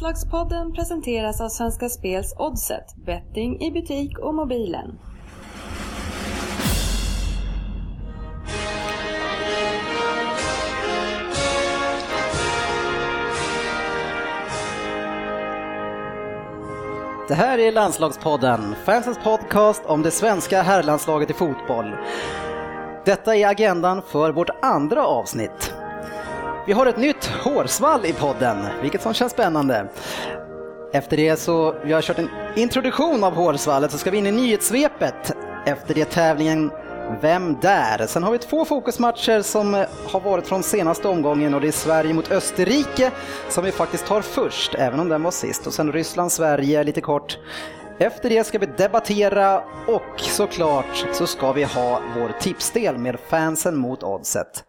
Landslagspodden presenteras av Svenska Spels Oddset, betting i butik och mobilen. Det här är Landslagspodden, fansens podcast om det svenska herrlandslaget i fotboll. Detta är agendan för vårt andra avsnitt. Vi har ett nytt hårsvall i podden, vilket som känns spännande. Efter det så, vi har kört en introduktion av hårsvallet, så ska vi in i nyhetssvepet. Efter det tävlingen Vem där? Sen har vi två fokusmatcher som eh, har varit från senaste omgången och det är Sverige mot Österrike som vi faktiskt tar först, även om den var sist. Och sen Ryssland-Sverige lite kort. Efter det ska vi debattera och såklart så ska vi ha vår tipsdel med fansen mot oddset.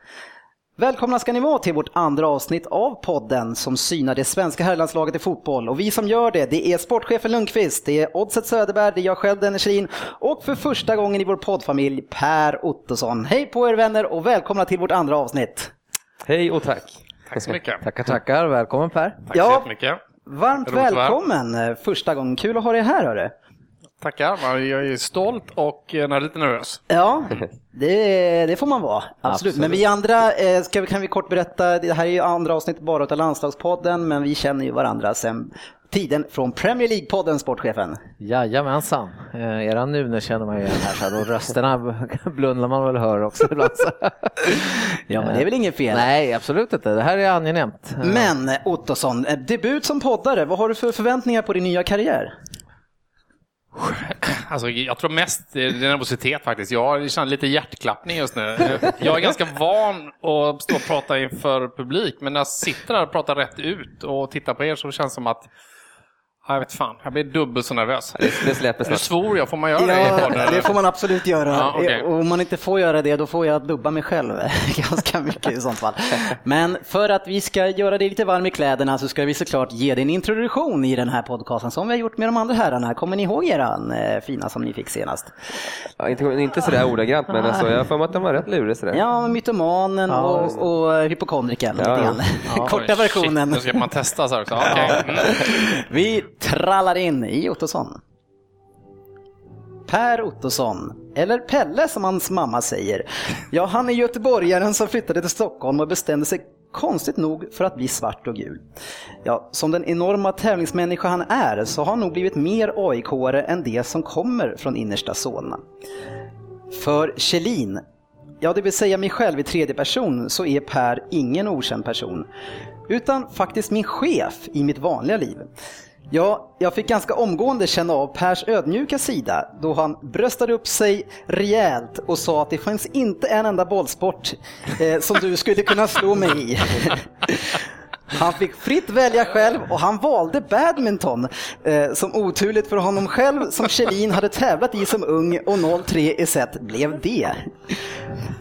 Välkomna ska ni vara till vårt andra avsnitt av podden som synar det svenska herrlandslaget i fotboll. Och vi som gör det, det är sportchefen Lundqvist, det är Oddset Söderberg, det är jag själv Dennis Kjellin och för första gången i vår poddfamilj Per Ottosson. Hej på er vänner och välkomna till vårt andra avsnitt. Hej och tack. Tack så mycket. Tackar, tackar. Välkommen Per. Tack så Ja. jättemycket. Varmt välkommen eh, första gången, kul att ha dig här hörru. Tackar. Jag är stolt och eh, lite nervös. Ja, det, det får man vara. Absolut. Men vi andra, eh, ska, kan vi kort berätta, det här är ju andra avsnitt bara av landslagspodden, men vi känner ju varandra sen tiden från Premier League-podden, sportchefen. Jajamensan. Eh, era Nune känner man ju igen här så här, och rösterna blundar man väl hör också ibland. Så. Ja, men det är väl inget fel. Nej, absolut inte. Det här är angenämt. Men Ottosson, eh, debut som poddare, vad har du för förväntningar på din nya karriär? Alltså, jag tror mest det är nervositet faktiskt. Jag känner lite hjärtklappning just nu. Jag är ganska van att stå och prata inför publik, men när jag sitter där och pratar rätt ut och tittar på er så känns det som att jag vet fan, jag blir dubbelt så nervös. Det släpper Nu snart. svor jag, får man göra det i podden? det får man absolut göra. Ja, okej. Och om man inte får göra det, då får jag dubba mig själv ganska mycket i sånt fall. Men för att vi ska göra dig lite varm i kläderna så ska vi såklart ge dig en introduktion i den här podcasten som vi har gjort med de andra herrarna. Kommer ni ihåg eran eh, fina som ni fick senast? Ja, inte, inte sådär ordagrant, men alltså, jag har för mig att den var rätt lurig sådär. Ja, mytomanen Ja, och, och hypokondriken. Ja, ja. Korta versionen. Shit, nu ska man testa så här också. Okej. Mm. Vi trallar in i Ottosson. Per Ottosson, eller Pelle som hans mamma säger. Ja, han är göteborgaren som flyttade till Stockholm och bestämde sig konstigt nog för att bli svart och gul. Ja, som den enorma tävlingsmänniska han är så har han nog blivit mer aik än det som kommer från innersta Solna. För Kjellin, ja det vill säga mig själv i tredje person, så är Per ingen okänd person. Utan faktiskt min chef i mitt vanliga liv. Ja, jag fick ganska omgående känna av Pers ödmjuka sida då han bröstade upp sig rejält och sa att det finns inte en enda bollsport eh, som du skulle kunna slå mig i. Han fick fritt välja själv och han valde badminton eh, som oturligt för honom själv som Kjellin hade tävlat i som ung och 03 i set blev det.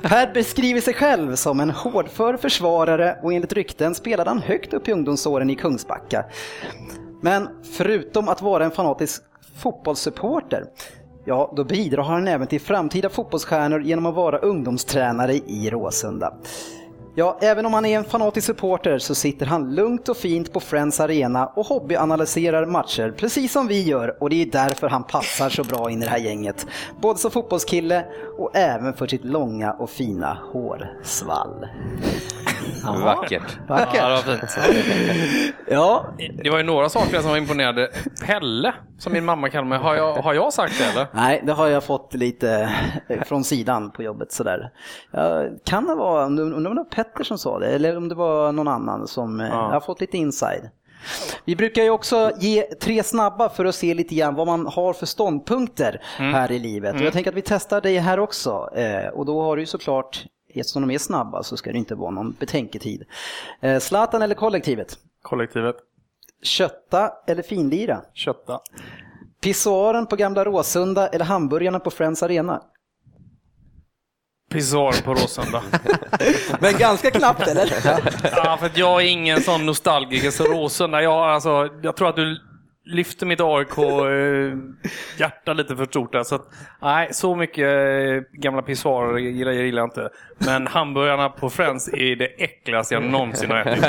Per beskriver sig själv som en hårdför försvarare och enligt rykten spelade han högt upp i ungdomsåren i Kungsbacka. Men förutom att vara en fanatisk fotbollssupporter, ja då bidrar han även till framtida fotbollsstjärnor genom att vara ungdomstränare i Råsunda. Ja, även om han är en fanatisk supporter så sitter han lugnt och fint på Friends Arena och hobbyanalyserar matcher, precis som vi gör och det är därför han passar så bra in i det här gänget. Både som fotbollskille och även för sitt långa och fina hårsvall. Vackert. Vackert. Ja, det var fint. Ja, Det var ju några saker som var imponerande. Pelle, som min mamma kallar mig, har jag, har jag sagt det eller? Nej, det har jag fått lite från sidan på jobbet sådär. Kan det vara, om det om det var Petter som sa det, eller om det var någon annan som, eh, jag har fått lite inside. Vi brukar ju också ge tre snabba för att se lite grann vad man har för ståndpunkter här i livet. Och jag tänker att vi testar dig här också. Eh, Och då har du ju såklart, eftersom de är snabba så ska det inte vara någon betänketid. Eh, Zlatan eller kollektivet? Kollektivet. Kötta eller finlira? Kötta. Pissoaren på Gamla Råsunda eller hamburgarna på Friends Arena? Pissoar på Råsunda. Men ganska knappt eller? Ja, för att jag är ingen sån nostalgiker så Råsunda, jag, alltså, jag tror att du lyfter mitt AIK-hjärta lite för stort där. Så att, nej, så mycket eh, gamla pissoarer gillar gillar jag inte. Men hamburgarna på Friends är det äckligaste jag någonsin har ätit.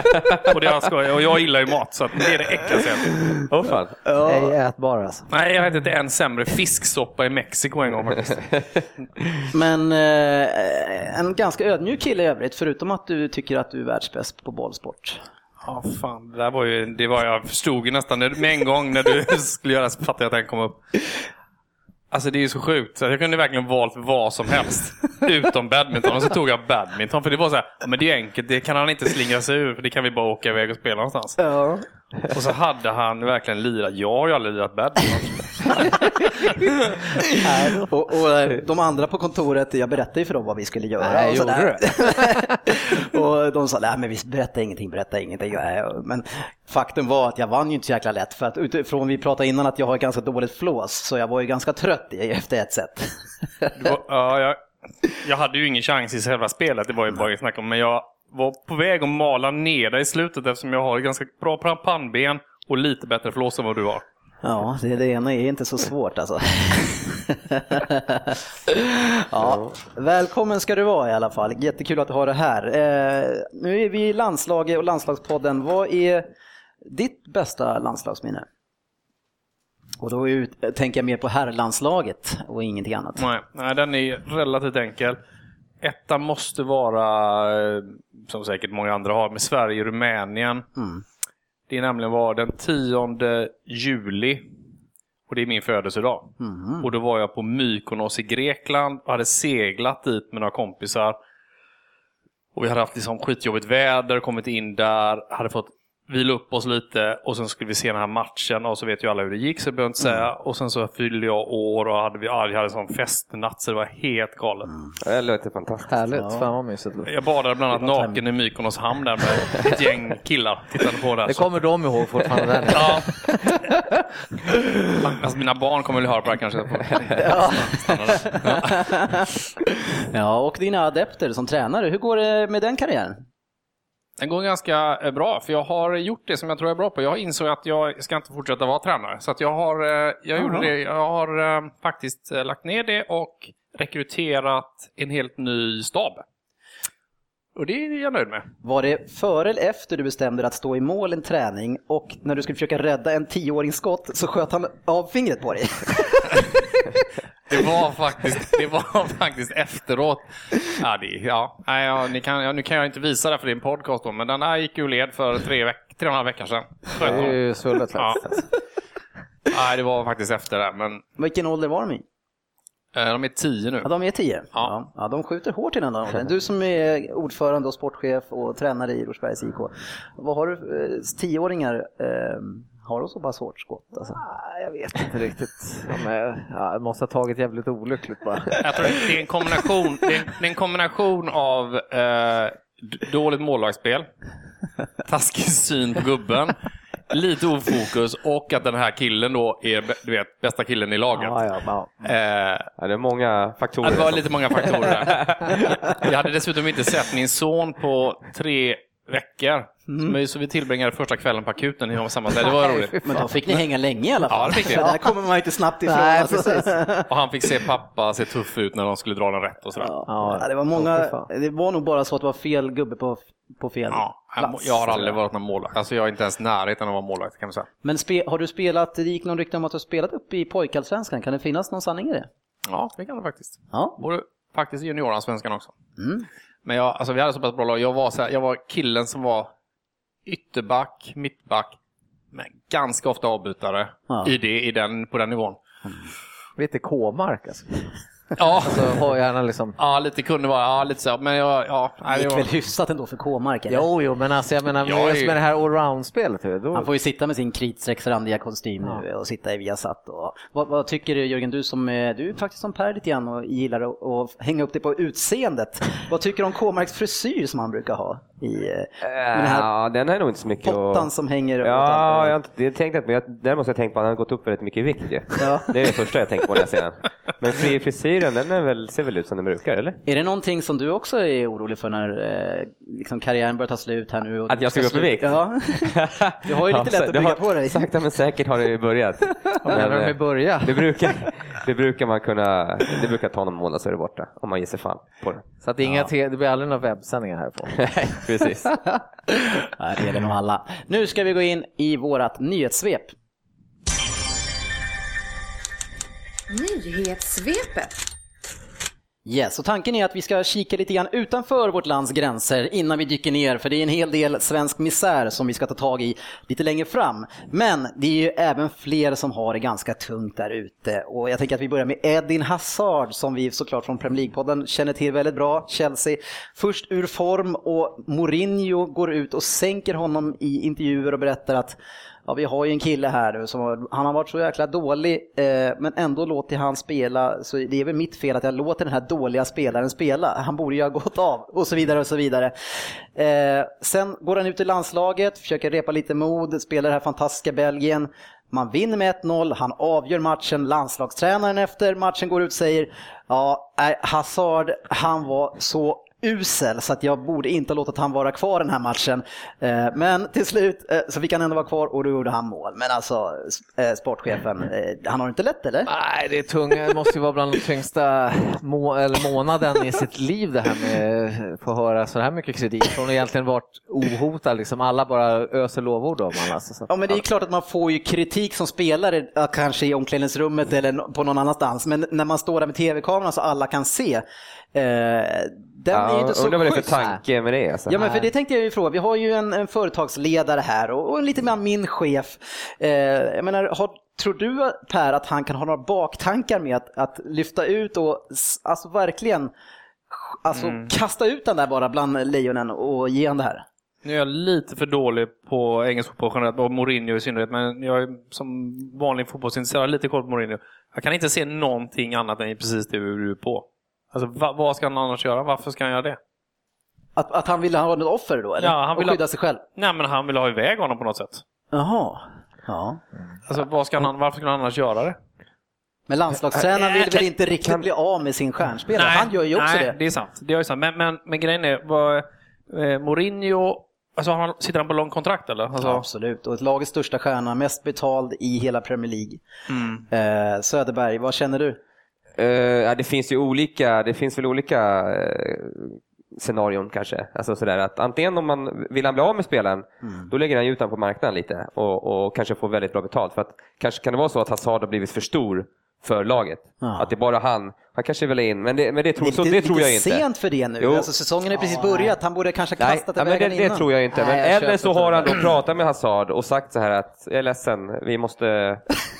Och, det jag, ska, och jag gillar ju mat, så att det är det äckligaste jag ätit. Åh fan. Ej ätbar alltså. Nej, jag har ätit en sämre fisksoppa i Mexiko en gång faktiskt. Men eh, en ganska ödmjuk kille i övrigt, förutom att du tycker att du är världsbäst på bollsport. Ja, fan. Det, där var ju, det var jag förstod ju nästan med en gång när du skulle göra så fattade jag att den kom upp. Alltså det är så sjukt. Jag kunde verkligen valt vad som helst. Utom badminton. Och så tog jag badminton. För det var så här, men det är enkelt. Det kan han inte slingra sig ur. För det kan vi bara åka iväg och spela någonstans. Ja. Och så hade han verkligen lirat. Jag har ju aldrig lirat badminton. Och, och eh, de andra på kontoret, jag berättade ju för dem vad vi skulle göra. Nej, och, gjorde sådär. och de sa, nej men vi berättar ingenting, berätta ingenting. Men faktum var att jag vann ju inte så jäkla lätt. För att utifrån, vi pratade innan att jag har ganska dåligt flås, så jag var ju ganska trött i- efter ett set. Det var, ja, jag, jag hade ju ingen chans i själva spelet. Det var ju bara snack om. Men jag var på väg att mala ner dig i slutet eftersom jag har ganska bra pannben och lite bättre flås än vad du har. Ja, det, det ena är inte så svårt alltså. ja, välkommen ska du vara i alla fall. Jättekul att du har det här. Eh, nu är vi i landslaget och landslagspodden. Vad är ditt bästa landslagsminne? Och då är ju- tänker jag mer på herrlandslaget och ingenting annat. Nej, nej, den är relativt enkel. Etta måste vara, eh, som säkert många andra har, med Sverige-Rumänien. Mm. Det är nämligen var den 10 juli. Och det är min födelsedag. Mhm. Och då var jag på Mykonos i Grekland och hade seglat dit med några kompisar. Och vi hade haft liksom skitjobbigt väder, kommit in där, hade fått vila upp oss lite och sen skulle vi se den här matchen och så vet ju alla hur det gick så jag behöver inte säga. Och sen så fyllde jag år och hade vi, ja, vi hade en sån festnatt så det var helt galet. Det låter fantastiskt. Härligt, fan vad mysigt. Jag badade bland annat naken i Mykonos hamn där med ett gäng killar. Tittade på. Det så- kommer de ihåg fortfarande. Ja. Alltså, mina barn kommer väl höra på det här kanske. Där. Ja, och dina adepter som tränare, hur går det med den karriären? Den går ganska eh, bra, för jag har gjort det som jag tror jag är bra på. Jag insåg att jag ska inte fortsätta vara tränare. Så att jag har, eh, jag gjorde det, jag har eh, faktiskt lagt ner det och rekryterat en helt ny stab. Och det är jag nöjd med. Var det före eller efter du bestämde dig att stå i mål en träning och när du skulle försöka rädda en tioårings skott så sköt han av fingret på dig? Det var faktiskt, det var faktiskt efteråt. Ja, det, ja, nej, ja, ni kan, ja, nu kan jag inte visa det för en podcast då, men den här gick ur led för tre, veck, tre och en halv vecka sedan. Det är ju svullet Ja. faktiskt. Nej, det var faktiskt efter det, men Vilken ålder var de i? eh, de är tio nu. Ja, de är tio. Ja. Ja, de skjuter hårt i den åldern. Du som är ordförande och sportchef och tränare i Rosbergs IK. Vad har du, eh, tioåringar, eh, har de så pass hårt skott? Alltså? Nej, Jag vet inte riktigt. De är, ja, måste ha tagit jävligt olyckligt bara. Jag tror det är en kombination, det är en, det är en kombination av eh, dåligt målvaktsspel, taskig syn på gubben, lite ofokus och att den här killen då är du vet, bästa killen i laget. Ja, ja, ja. Eh, Ja, det är många faktorer. Det var lite många faktorer där. Jag hade dessutom inte sett min son på tre veckor. Men Så vi tillbringade första kvällen på akuten i samma ställe. Det var roligt. Men då fick ni hänga länge i alla fall. Ja, det fick vi. För där kommer man inte snabbt ifrån. Nej, alltså. precis. Och han fick se pappa se tuff ut när de skulle dra den rätt och sådär. Ja. Ja, det var många, det var nog bara så att det var fel gubbe på, på fel jag, plats. jag har aldrig varit någon målvakt. Alltså jag är inte ens närheten av att vara målvakt kan man säga. Men spe, har du spelat, det gick någon rykte om att du har spelat upp i pojkallsvenskan, kan det finnas någon sanning i det? Ja, det kan det faktiskt. Ja. Både faktiskt juniorallsvenskan också. Mm. Men jag, alltså vi hade så pass bra lag. Jag var, så här, jag var killen som var ytterback, mittback, men ganska ofta avbytare Ja. i det, i den, på den nivån. Lite K-mark alltså. Ja, Så har gärna liksom... ja lite kunde vara, ja lite så. Men jag, ja, Det gick väl hyfsat ändå för K-mark? eller? Jo, jo, men alltså jag menar Jag är ju- med det här allround-spelet. Då... Han får ju sitta med sin kritstrecksrandiga kostym nu och sitta i Viasat. Och, vad, vad tycker du Jörgen, du som är, du är faktiskt som Per lite grann och gillar att, att hänga upp dig på utseendet. Vad tycker du om K-marks frisyr som han brukar ha? I, eh, med den här Ja, den är nog inte så mycket pottan att... som hänger Ja, jag har inte det tänkte jag men jag, däremot har jag tänkt på att han har gått upp väldigt mycket i vikt ju. Ja. Det är det första jag tänker på när jag ser den. Men fri frisyren, den är väl, ser väl ut som den brukar, eller? Är det någonting som du också är orolig för när eh, liksom karriären börjar ta slut här nu? och Att jag ska gå upp i vikt? Ja. Du har ju lite lätt att bygga har, på dig. Sakta men säkert har det ju börjat. När de eh, börja. det, brukar, det brukar man kunna, det brukar ta någon månad så är det borta. Om man ger sig fan på det. Så att det, är inga te- det blir aldrig några webbsändningar härifrån. Nej, precis. Nej, det är det nog alla. Nu ska vi gå in i vårat nyhetssvep. Nyhetssvepet. Yes, och tanken är att vi ska kika lite grann utanför vårt lands gränser innan vi dyker ner, för det är en hel del svensk misär som vi ska ta tag i lite längre fram. Men det är ju även fler som har det ganska tungt där ute och jag tänker att vi börjar med Edin Hazard som vi såklart från Premier League-podden känner till väldigt bra. Chelsea först ur form och Mourinho går ut och sänker honom i intervjuer och berättar att Ja, vi har ju en kille här nu som har, han har varit så jäkla dålig eh, men ändå låter han spela så det är väl mitt fel att jag låter den här dåliga spelaren spela. Han borde ju ha gått av och så vidare och så vidare. Eh, sen går han ut i landslaget, försöker repa lite mod, spelar det här fantastiska Belgien. Man vinner med 1-0, han avgör matchen, landslagstränaren efter matchen går ut och säger ja, Hazard, han var så usel så att jag borde inte ha låtit han vara kvar den här matchen. Eh, Men till slut eh, så fick han ändå vara kvar och då gjorde han mål. Men alltså eh, sportchefen, han har inte lätt eller? Nej, det är tunga, det måste ju vara bland de tyngsta må eller månaden i sitt liv det här med att få höra så här mycket kritik. Från egentligen varit ohotad, liksom alla bara öser lovord om honom. Alltså. Så- Ja men det är klart att man får ju kritik som spelare, kanske i omklädningsrummet eller på någon annanstans. Men när man står där med tv-kameran så alla kan se, eh, den är ju inte så undrar vad det är för tanke med det. Alltså. Ja men för det tänkte jag ju fråga, vi har ju en, en företagsledare här och, och lite mer min chef. Eh, jag menar, har, tror du Per att han kan ha några baktankar med att, att lyfta ut och alltså verkligen alltså, kasta ut den där bara bland lejonen och ge han det här? Nu är jag lite för dålig på engelsk fotboll generellt, och Mourinho i synnerhet, men jag är som vanlig fotbollsintresserad lite koll på Mourinho. Jag kan inte se någonting annat än precis det du är på. Alltså, va, vad ska han annars göra? Varför ska han göra det? Att, att han ville ha något offer då eller? Ja, han och vill ha- skydda sig själv? Nej, men han vill ha iväg honom på något sätt. Jaha. Ja. Alltså, vad ska han, varför ska han annars göra det? Men landslagstränaren vill väl inte riktigt bli av med sin stjärnspelare? Han gör ju också nej, det. det är sant. Det är sant. Men, men, men grejen är, vad, eh, Mourinho, alltså, han, sitter han på lång kontrakt eller? Alltså, Ja, absolut, och ett lagets största stjärna, mest betald i hela Premier League. mm. Eh, Söderberg, vad känner du? Ja, det finns ju olika, det finns väl olika uh, scenarion kanske. Alltså sådär att antingen om man vill han bli av med spelaren, Mm. då lägger han ut den på marknaden lite och, och kanske får väldigt bra betalt. För att kanske kan det vara så att Hazard har blivit för stor för laget. Ja. Att det är bara han, han kanske vill in, men det, men det, tror, Det är så, lite, det tror jag lite inte. sent för det nu. Jo. Alltså, säsongen är precis Ja, börjat, han borde kanske ha Nej, kastat ja, men iväg det, den det innan. tror jag inte. Nej, Men jag eller så har han då pratat med Hazard och sagt så här att jag är ledsen, vi måste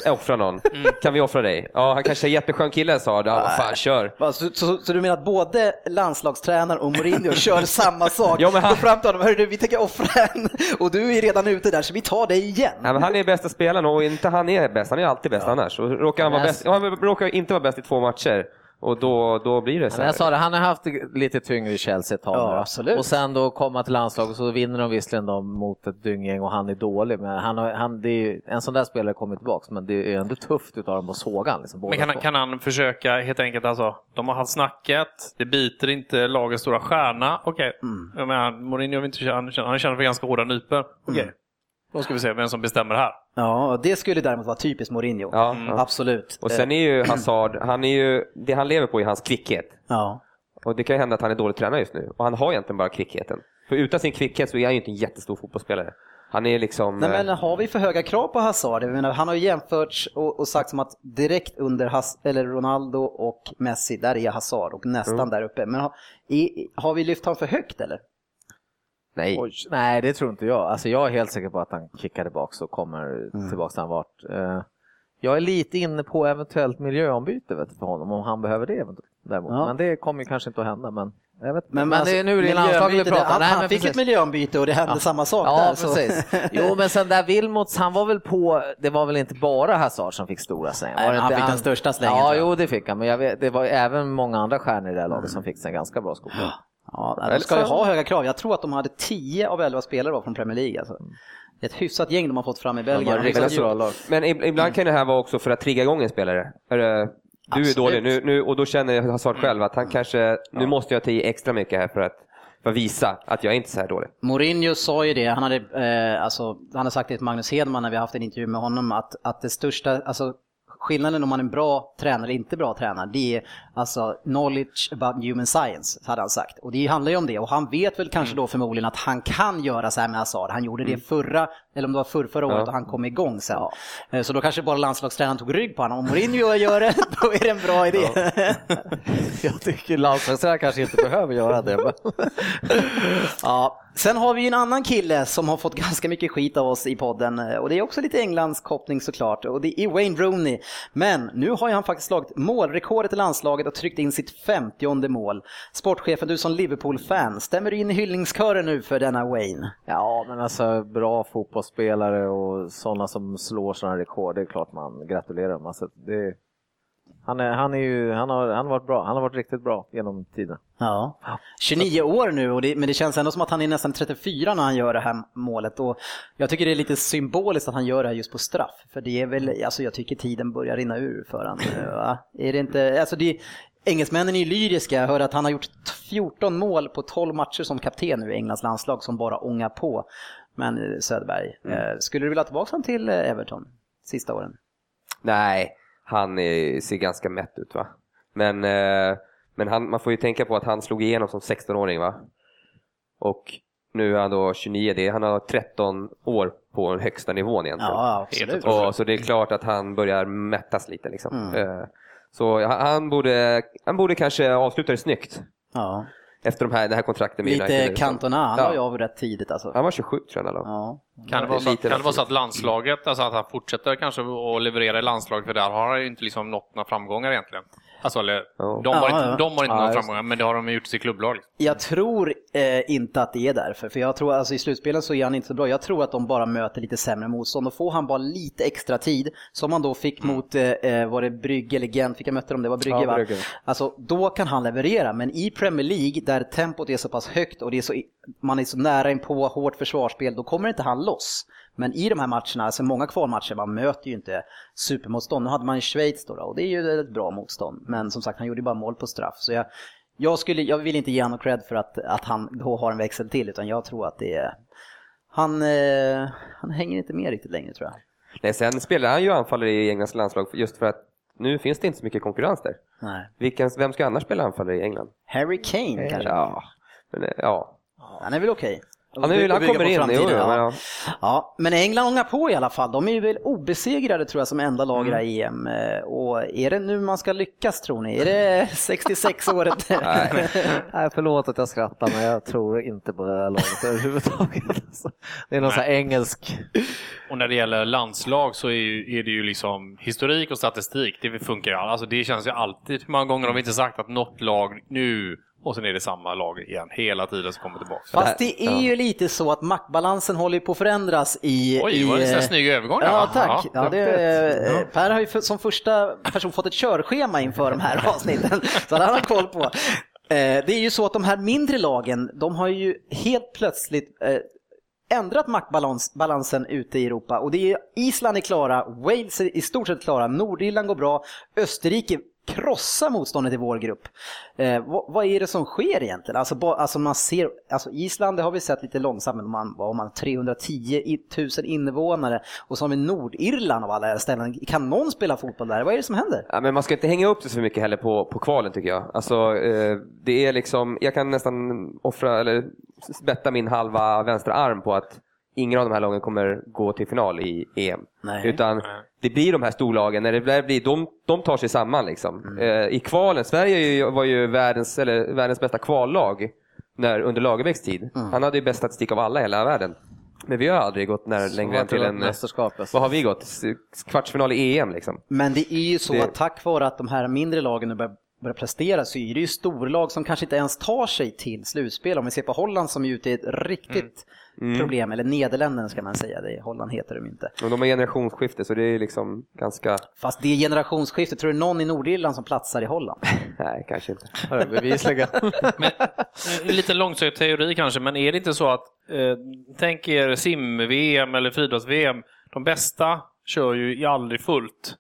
offra någon. Kan vi offra dig? Ja, han kanske är jätteskön kille Hazard. Ja, vad fan, kör. Så, så, så du menar att både landslagstränaren och Mourinho kör samma sak? Ja, men han- Gå fram till honom, hörru vi tänker offra en och du är redan ute där så vi tar dig igen. Nej, men han är bästa spelaren och inte han är bäst, han är alltid bäst annars. Och råkar han vara bäst, ja, han råkar inte vara bäst i två matcher och då, då blir det så Men här. jag sa det, han har haft lite tyngre i Chelsea ett tag Ja, absolut. Och sen då komma till landslaget så vinner de visserligen då mot ett dynggäng och han är dålig. Men han har, han, det är, ju- en sån där spelare kommer tillbaka men det är ändå tufft utav dem att såga han. Liksom, Men kan, kan han försöka helt enkelt, alltså, de har haft snacket, det biter inte lagets stora stjärna. Okej, Mm. jag menar, Mourinho vill inte han känner- han känner för ganska hårda nypor. Okej, Mm. Då ska vi se vem som bestämmer här. Ja, det skulle däremot vara typiskt Mourinho. Ja, ja. Absolut. Och sen är ju Hazard, han är ju, det han lever på är hans kvickhet. Ja. Och det kan ju hända att han är dålig tränare just nu. Och han har egentligen bara kvickheten. För utan sin kvickhet så är han ju inte en jättestor fotbollsspelare. Han är liksom... Nej, men eh, har vi för höga krav på Hazard? Jag menar, han har ju jämförts och, och sagt som att direkt under Has, eller Ronaldo och Messi, där är Hazard och nästan Mm. där uppe. Men har, i, har vi lyft honom för högt eller? Nej. Oj, nej, det tror inte jag. Alltså, jag är helt säker på att han kickar tillbaka och kommer tillbaka där han varit. Eh, Jag är lite inne på eventuellt miljöombyte vet du, för honom, om han behöver det eventuellt. Däremot. Ja. Men det kommer ju kanske inte att hända. Men, jag vet. Men, men, alltså, det är nu det är landslaget vi pratar. Han, Nej, han men fick precis. ett miljöombyte och det hände samma sak Ja, där. Så. precis. Jo, men sen där Wilmots, han var väl på, det var väl inte bara Hazard som fick stora slängar? Nej, Var det men han inte fick den största slängen, Ja, jo det fick han, men jag vet, det var även många andra stjärnor i det här laget som fick sig en ganska bra skola. Ja, de ska ju ha höga krav. Jag tror att de hade 10 av 11 spelare var från Premier League. Alltså. Det är ett hyfsat gäng de har fått fram i Belgien. lag. Men ib- ibland kan det här vara också för att trigga igång en spelare. Du är Absolut. dålig nu, nu, och då känner Hazard själv att han kanske, nu måste jag ta i extra mycket här för att, för att visa att jag är inte så här dålig. Mourinho sa ju det, han hade, eh, alltså, han har sagt det till Magnus Hedman när vi har haft en intervju med honom, att, att det största, alltså skillnaden om man är en bra tränare eller inte bra tränare, det är alltså knowledge about human science, hade han sagt. Och det handlar ju om det, och han vet väl kanske då förmodligen att han kan göra så här med Hazard. Han gjorde det förra, eller om det var förra, förra året, Ja. och han kom igång sen. Eh, Så då kanske bara landslagstränaren tog rygg på honom. Om Mourinho gör det, då är det en bra idé. Jag tycker landslagstränaren kanske inte behöver göra det. Men... Ja, sen har vi ju en annan kille som har fått ganska mycket skit av oss i podden eh, och det är också lite Englands koppling såklart och det är Wayne Rooney. Men nu har han faktiskt slagit målrekordet i landslaget och tryckt in sitt 50 mål. Sportchefen, du som Liverpool-fan, stämmer du in i hyllningskören nu för denna Wayne? Ja, men alltså bra fotbollsspelare och sådana som slår sådana rekord, det är klart man gratulerar dem. Alltså, det, han, är, han, är ju, han, har, han har varit bra, han har varit riktigt bra genom tiden. Ja. 29 år nu, och det, men det känns ändå som att han är nästan 34 när han gör det här målet. Och jag tycker det är lite symboliskt att han gör det här just på straff. För det är väl, alltså jag tycker tiden börjar rinna ur för han. Va? Är det inte, alltså det, engelsmännen är ju lyriska, jag hör att han har gjort 14 mål på 12 matcher som kapten nu i Englands landslag som bara ångar på. Men eh, Söderberg, eh, skulle du vilja ha tillbaka honom till eh, Everton sista åren? Nej, han är, ser ganska mätt ut va. Men, eh, men han, man får ju tänka på att han slog igenom som 16-åring va. Och nu är han då 29, det, är- han har 13 år på den högsta nivån egentligen. Ja, absolut. Och, så det är klart att han börjar mättas lite liksom. Mm. Eh, Så han han borde, han borde kanske avsluta det snyggt Ja. Efter de här, det här kontraktet med Lite United. Cantona, han Ja. la ju av rätt tidigt alltså. Han var 27 tror jag han. Ja. Kan det, vara så, Lite kan det vara så att landslaget, alltså att han fortsätter kanske att leverera i landslaget, för där har han ju inte liksom nått några framgångar egentligen. Alltså, eller, Ja. de, har Ja, inte, ja. de har inte Ja, några framgångar, men det har de gjort i sitt klubblag. Liksom. Jag tror eh, inte att det är därför, för jag tror alltså i slutspelen så är han inte så bra. Jag tror att de bara möter lite sämre motstånd och får han bara lite extra tid, som han då fick mot, eh, eh, var det Brygge eller Gent, vilka mötte de? Det var Brygge Ja, va? Brygge. Alltså då kan han leverera, men i Premier League där tempot är så pass högt och det är så, man är så nära in på hårt försvarsspel, då kommer inte han loss. Men i de här matcherna, alltså många kvalmatcher, man möter ju inte supermotstånd. Nu hade man Schweiz då, då och det är ju ett bra motstånd. Men som sagt, han gjorde ju bara mål på straff. Så jag, jag, skulle, jag vill inte ge honom cred för att, att han då har en växel till, utan jag tror att det är... Han, eh, han hänger inte med riktigt längre tror jag. Nej, sen spelar han ju anfallare i Englands landslag just för att nu finns det inte så mycket konkurrens där. Nej. Vilken, vem ska annars spela anfallare i England? Harry Kane kanske? Ja, men, eh, ja. Han är väl okej. Han, är, han kommer in, jo, ja. men, ja. Ja, men England ångar på i alla fall. De är ju väl obesegrade tror jag som enda lag i här EM. Eh, Och är det nu man ska lyckas tror ni? Är det 66-året? Nej, förlåt att jag skrattar, men jag tror inte på det här laget överhuvudtaget. Alltså, Det är någon sån här engelsk... Och när det gäller landslag så är, ju, är det ju liksom historik och statistik, det funkar ju. Alltså det känns ju alltid, hur många gånger har vi inte sagt att något lag nu, och sen är det samma lag igen, hela tiden som kommer tillbaka. Fast det är ju lite så att maktbalansen håller på att förändras i... Oj, i, var det en sån här eh, snygg övergång? Ja, tack. Ja. Ja, det, per har ju för- som första person fått ett körschema inför de här avsnitten, så han har koll på. Eh, Det är ju så att de här mindre lagen, de har ju helt plötsligt eh, ändrat maktbalansen ute i Europa. Och det är Island är klara, Wales är i stort sett klara, Nordirland går bra, Österrike krossa motståndet i vår grupp. Eh, vad, vad är det som sker egentligen? Alltså, ba, alltså man ser, alltså Island det har vi sett lite långsamt, men man, vad har man 310 000 invånare och så har vi Nordirland av alla ställen. Kan någon spela fotboll där? Vad är det som händer? Ja, men man ska inte hänga upp sig så mycket heller på, på kvalen tycker jag. Alltså, eh, det är liksom, jag kan nästan offra, eller betta min halva vänstra arm på att ingen av de här lagen kommer gå till final i EM. Nej. Utan det blir de här storlagen, när det blir, de, de tar sig samman liksom. Eh, I kvalen, Sverige var ju världens, eller, världens bästa kvallag när, under Lagerbäcks tid. Han hade ju bäst statistik av alla i hela världen. Men vi har aldrig gått när, längre än till en... mästerskapet. Vad har vi gått? Kvartsfinal i EM liksom. Men det är ju så Det- att tack vare att de här mindre lagen nu börjar, börjar prestera så är det ju storlag som kanske inte ens tar sig till slutspel. Om vi ser på Holland som är ute i ett riktigt problem, eller Nederländerna ska man säga, det, Holland heter de inte. Och de har generationsskifte så det är liksom ganska... Fast det är generationsskifte, tror du någon i Nordirland som platsar i Holland? Nej, kanske inte. Bevisligen. Men, eh, en lite långsökt teori kanske, men är det inte så att, eh, tänk er sim-VM eller friidrotts-VM, de bästa kör ju aldrig fullt.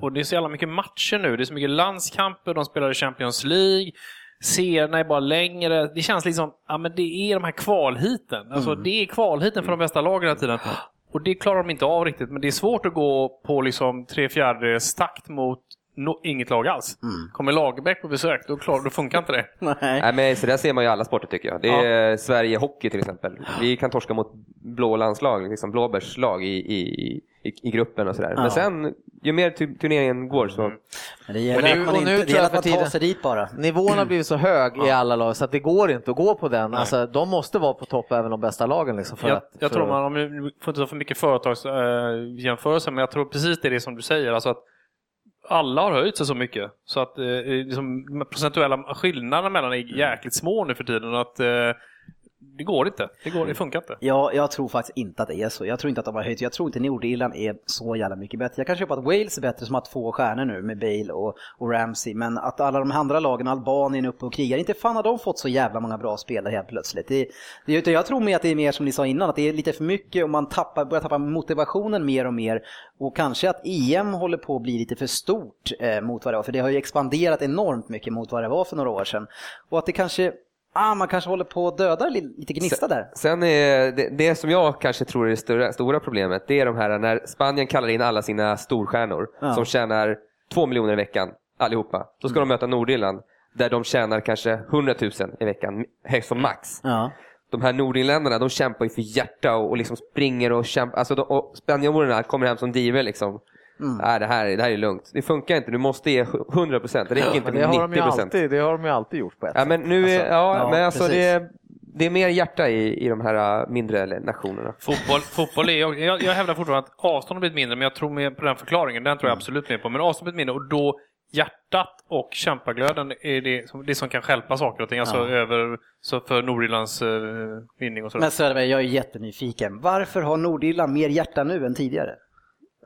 Och det är så jävla mycket matcher nu. Det är så mycket landskamper, de spelar i Champions League. Serierna är bara längre. Det känns liksom, ja men det är de här kvalhiten. Alltså det är kvalhiten för de bästa lagen hela tiden. Och det klarar de inte av riktigt. Men det är svårt att gå på liksom tre fjärdedels takt mot no, inget lag alls. Kommer Lagerbäck på besök, då, klar, då funkar inte det. Nej. Nej, men så där ser man ju i alla sporter tycker jag. Det är Sverige Hockey till exempel. Vi kan torska mot blå landslag, liksom blåbärs lag i, i, i, i gruppen och sådär. Ja. Men sen, ju mer tu- turneringen går så... Men det gäller Men att nu- man, inte, nu det gäller att man tar sig dit bara. Nivån har blivit så hög i alla lag så att det går inte att gå på den. Alltså, de måste vara på topp även de bästa lagen. Liksom, för Jag, att, jag för tror att- man, om vi får inte ta för mycket företagsjämförelser, men jag tror precis det är det som du säger. Alltså att alla har höjt sig så mycket. Så att eh, liksom, de procentuella skillnaderna mellan är jäkligt små nu för tiden. Att, eh, det går inte. Det, går, det funkar inte. Ja, jag tror faktiskt inte att det är så. Jag tror inte att de har höjt. Jag tror inte Nordirland är så jävla mycket bättre. Jag kan köpa att Wales är bättre som har två stjärnor nu med Bale och, och Ramsey. Men att alla de andra lagen, Albanien uppe och krigar, inte fan har de fått så jävla många bra spelare helt plötsligt. Det, det, utan jag tror mer att det är mer som ni sa innan, att det är lite för mycket och man tappar, börjar tappa motivationen mer och mer. Och kanske att EM håller på att bli lite för stort eh, mot vad det var. För det har ju expanderat enormt mycket mot vad det var för några år sedan. Och att det kanske Ah, man kanske håller på att döda li- lite gnista där. Sen är det, det som jag kanske tror är det stora, stora problemet, det är de här när Spanien kallar in alla sina storstjärnor Ja. som tjänar två miljoner i veckan, allihopa. Då ska de möta Nordirland där de tjänar kanske 100 000 i veckan, högst som max. Ja. De här Nordirländarna, de kämpar ju för hjärta och, och liksom springer och kämpar. Alltså de, och spanjorerna kommer hem som diver liksom. Nej, det här, det här är lugnt. Det funkar inte, du måste ge 100 procent. Det räcker inte med har de 90 ju procent. alltid, det har de ju alltid gjort på ett Ja, sätt. men nu är, Alltså, ja, ja, men alltså det, är, det är mer hjärta i, i de här äh, mindre nationerna. Fotboll, fotboll är, jag, jag hävdar fortfarande att avståndet har blivit mindre, men jag tror mer på den förklaringen. Den tror jag absolut mer på. Men avståndet har blivit mindre och då hjärtat och kämpaglöden är det som, det som kan stjälpa saker och ting. Alltså Ja. över, så för Nordirlands eh, vinning och sådär. Men Söderberg, jag är jättenyfiken. Varför har Nordirland mer hjärta nu än tidigare?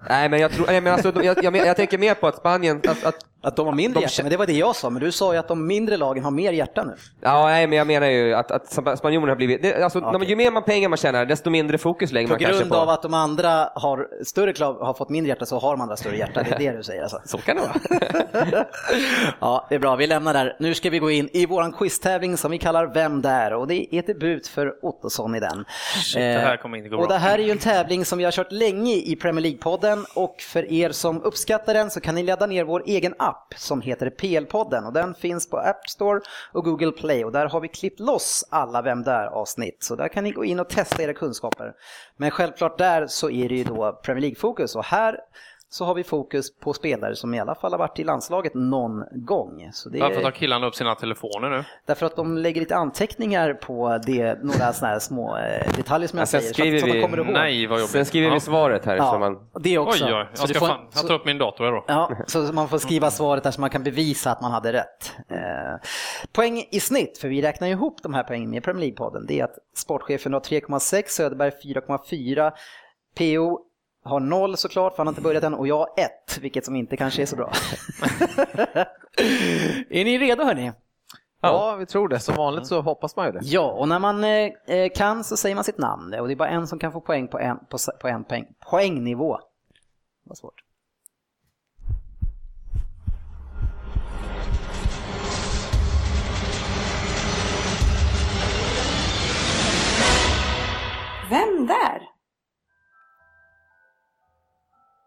Nej, men jag, tror, nej, men alltså, jag, jag, jag tänker mer på att Spanien... Att, att, att de har mindre De hjärta? Men det var det jag sa, men du sa ju att de mindre lagen har mer hjärta nu. ja, nej, men jag menar ju att, att spanjorerna har blivit... Det, alltså, när man- Ju mer man pengar man tjänar, desto mindre fokus lägger På man kanske grund på. av att de andra har, större klav, har fått mindre hjärta så har de andra större hjärta. Det är det du säger alltså. Så kan det vara. Ja, det är bra. Vi lämnar där. Nu ska vi gå in i våran quiztävling som vi kallar Vem där? Och det är debut för Ottosson i den. Shit, det här kommer inte gå och bra. det här är ju en tävling som vi har kört länge i Premier League-podden och för er som uppskattar den så kan ni ladda ner vår egen app som heter PL-podden och den finns på App Store och Google Play och där har vi klippt loss alla Vem där-avsnitt så där kan ni gå in och testa era kunskaper. Men självklart där så är det ju då Premier League-fokus och här så har vi fokus på spelare som i alla fall har varit i landslaget någon gång. Så det Varför tar killarna upp sina telefoner nu? därför att de lägger lite anteckningar på det, några sådana här små eh, detaljer som jag Ja, sen säger. Så skriver så att de vi- ihåg. Nej, vad jobbigt. Sen skriver ja. vi svaret här. Så Ja, man, det också. Oj, oj. Så Jag, du ska får- fan, jag så- tar upp min dator här då. Ja, så man får skriva svaret där så man kan bevisa att man hade rätt. Eh, poäng i snitt, för vi räknar ihop de här poängen med Premier League-podden, det är att sportchefen har 3,6, Söderberg 4,4, PO har 0 såklart, för han har inte börjat än, och jag 1, vilket som inte kanske är så bra. är ni redo hörni? Ja, vi tror det. Som vanligt så hoppas man ju det. Ja, och när man eh, eh, kan så säger man sitt namn och det är bara en som kan få poäng på en, på, på en poäng. Poängnivå. Det var svårt. Vem där?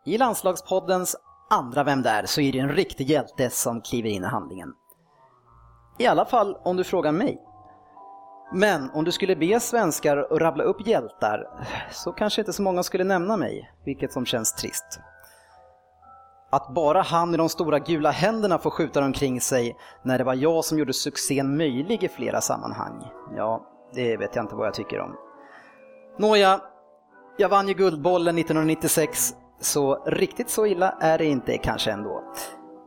I landslagspoddens andra Vem där? så är det en riktig hjälte som kliver in i handlingen. I alla fall om du frågar mig. Men om du skulle be svenskar att rabbla upp hjältar så kanske inte så många skulle nämna mig, vilket som känns trist. Att bara han med de stora gula händerna får skjuta omkring sig när det var jag som gjorde succén möjlig i flera sammanhang. Ja, det vet jag inte vad jag tycker om. Nåja, jag vann ju Guldbollen 1996, så riktigt så illa är det inte kanske ändå.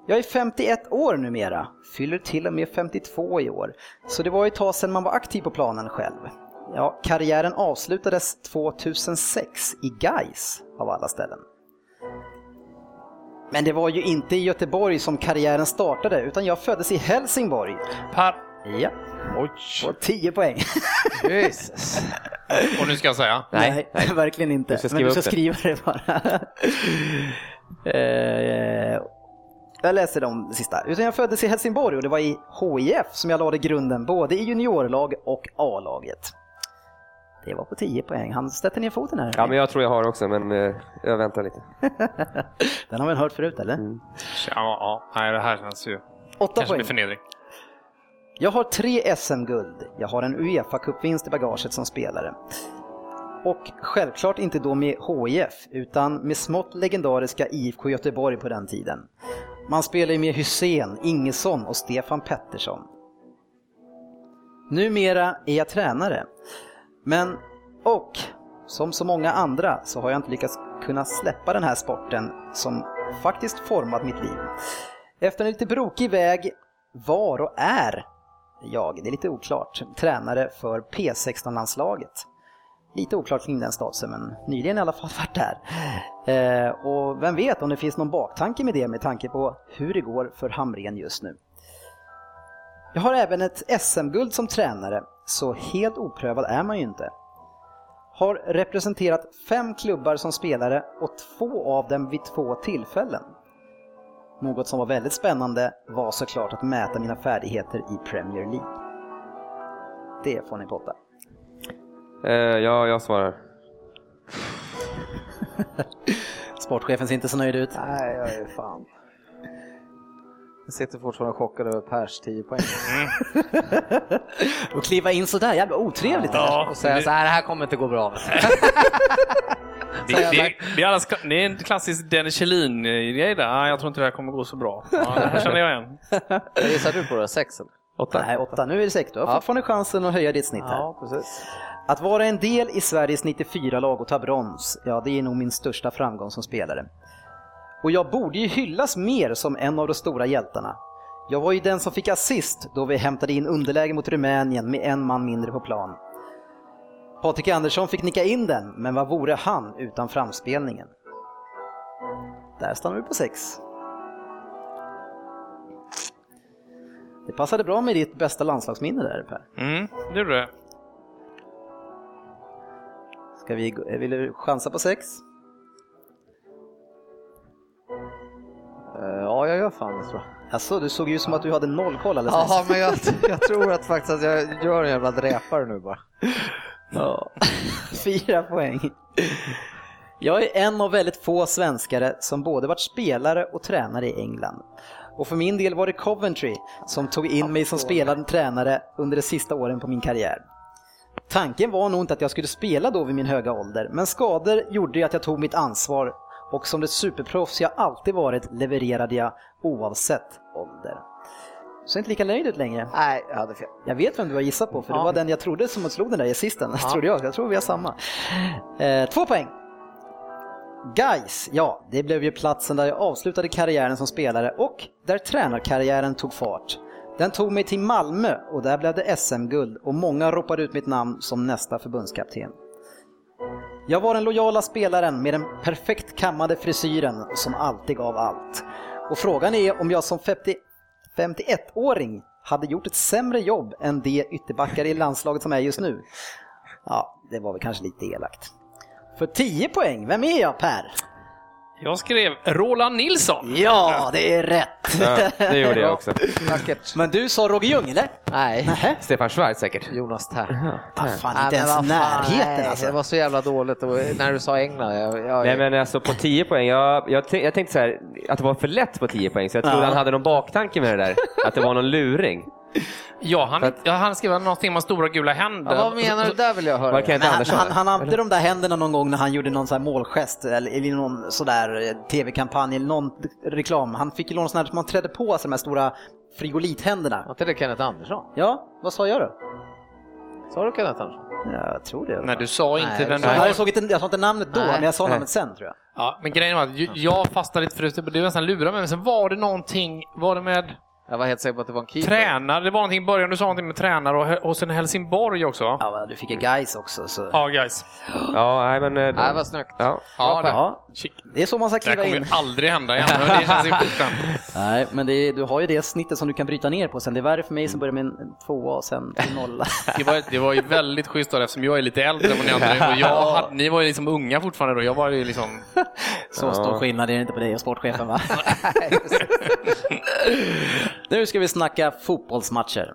Jag är 51 år numera, fyller till och med 52 i år, så det var ju ett tag sedan man var aktiv på planen själv. Ja, karriären avslutades 2006 i Gais av alla ställen. Men det var ju inte i Göteborg som karriären startade, utan jag föddes i Helsingborg. Per. Ja, Oj. och 10 poäng. Jesus. Och nu ska jag säga. Nej, Nej, verkligen inte. Du ska Men du ska skriva det bara. Eh, jag läser de sista. Utan jag föddes i Helsingborg och det var i HIF som jag lade grunden både i juniorlag och A-laget. Det var på 10 poäng. Han sätter ner foten här. Ja, men jag tror jag har också, men eh, jag väntar lite. Den har vi hört förut eller? Ja, ja. Nej, det här känns ju 8 kanske poäng. blir förnedring. Jag har tre SM-guld. Jag har en Uefa-cupvinst i bagaget som spelare. Och självklart inte då med HIF, utan med smått legendariska IFK Göteborg på den tiden. Man spelar ju med Hussein, Ingesson och Stefan Pettersson. Numera är jag tränare. Men, och, som så många andra så har jag inte lyckats kunna släppa den här sporten som faktiskt format mitt liv. Efter en lite brokig väg var och är jag, det är lite oklart, tränare för P16-landslaget. Lite oklart kring den statusen, men nyligen i alla fall varit där. Eh, och vem vet om det finns någon baktanke med det med tanke på hur det går för Hamren just nu. Jag har även ett SM-guld som tränare, så helt oprövad är man ju inte. Har representerat fem klubbar som spelare och två av dem vid två tillfällen. Något som var väldigt spännande var såklart att mäta mina färdigheter i Premier League. Det får ni potta. Eh, ja, jag svarar. Sportchefen ser inte så nöjd ut. Nej, jag är fan. Jag sitter fortfarande chockad över Pers 10 poäng. Och kliva in sådär, jävla otrevligt. Ja, Och säga det, så här, det här kommer inte gå bra. det, det, det, är allas, det är en klassisk Dennis Kjellin-grej där. Ah, jag tror inte det här kommer gå så bra. Ja, det här känner jag igen. Vad gissar du på då? Sex eller? Åtta. Nej, åtta. Nu är det sex. Du har Ja. fortfarande chansen att höja ditt snitt här. Ja, precis. Att vara en del i Sveriges 94-lag och ta brons, ja det är nog min största framgång som spelare. Och jag borde ju hyllas mer som en av de stora hjältarna. Jag var ju den som fick assist då vi hämtade in underläge mot Rumänien med en man mindre på plan. Patrik Andersson fick nicka in den, men vad vore han utan framspelningen? Där stannar vi på sex. Det passade bra med ditt bästa landslagsminne där Per. Mm, det gjorde det. Ska vi, gå- vill du chansa på sex? Eh, Ja, jag gör fan det tror jag. Alltså, du såg ju som att du hade noll koll alldeles. Jaha, men jag, jag tror att faktiskt att jag gör en jävla dräpare nu bara. Ja. Fyra poäng. Jag är en av väldigt få svenskare som både varit spelare och tränare i England. Och för min del var det Coventry som tog in mig som spelande tränare under de sista åren på min karriär. Tanken var nog inte att jag skulle spela då vid min höga ålder, men skador gjorde ju att jag tog mitt ansvar och som det superproffs jag alltid varit levererade jag oavsett ålder. Så inte lika nöjd ut längre. Nej, jag hade fel. Jag vet vem du har gissat på, för det Ja. var den jag trodde som slog den där assisten. Trodde jag. Jag tror vi har samma. Eh, två poäng. Guys, ja, det blev ju platsen där jag avslutade karriären som spelare och där tränarkarriären tog fart. Den tog mig till Malmö och där blev det SM-guld och många ropade ut mitt namn som nästa förbundskapten. Jag var den lojala spelaren med den perfekt kammade frisyren som alltid gav allt. Och frågan är om jag som 50 51-åring hade gjort ett sämre jobb än de ytterbackar i landslaget som är just nu. Ja, det var väl kanske lite elakt. För 10 poäng, vem är jag Per? Jag skrev Roland Nilsson. Ja, det är rätt. Ja, det gjorde jag också. Vackert. Men du sa Roger Ljung eller? Nej, Nähä? Stefan Schwarz säkert. Jonas Tern. Ah, fan, inte men ens fan, närheten nej, alltså. Det var så jävla dåligt och när du sa England. Jag, jag, Nej men alltså på 10 poäng, jag, jag, jag tänkte så här, att det var för lätt på 10 poäng så jag trodde Ja. han hade någon baktanke med det där. Att det var någon luring. Ja, han, ja, han skrev någonting om stora gula händer. ja, vad menar du där vill jag höra. Var han, han, han hade de där händerna någon gång när han gjorde någon sån här målgest eller, eller någon sådär eh, tv-kampanj eller någon reklam. Han fick ju någon sån här man trädde på sig de här stora frigolithänderna. Var inte det Kenneth Andersson? Ja, vad sa jag då? Sa du Kenneth Andersson? Jag tror det. Nej, du sa inte Nej, vem du det Jag, var. såg inte, jag sa inte namnet då, Nej. men jag sa namnet sen tror jag. Ja, men grejen var att jag fastnade lite förut, det var nästan lura mig, men sen var det någonting, var det med Jag var helt säker på att det var en keeper. tränare, det var någonting i början, du sa någonting med tränare och, och sen Helsingborg också. Ja, du fick ju guys också. Så. Ja, guys. Ja, nej men... Nej, det var snyggt. Ja. Ja, det, Ja, det är så man ska det här kliva kommer in. ju aldrig hända igen, men det känns ju skitskönt. Nej, men det är, du har ju det snittet som du kan bryta ner på sen. Det är värre för mig som börjar med en en tvåa och sen till nolla. Det var, det var ju väldigt schysst då, eftersom jag är lite äldre än ni andra och jag hade, Ni var ju liksom unga fortfarande då, jag var ju liksom... Så Ja. stor skillnad är det inte på dig och sportchefen va? nu ska vi snacka fotbollsmatcher.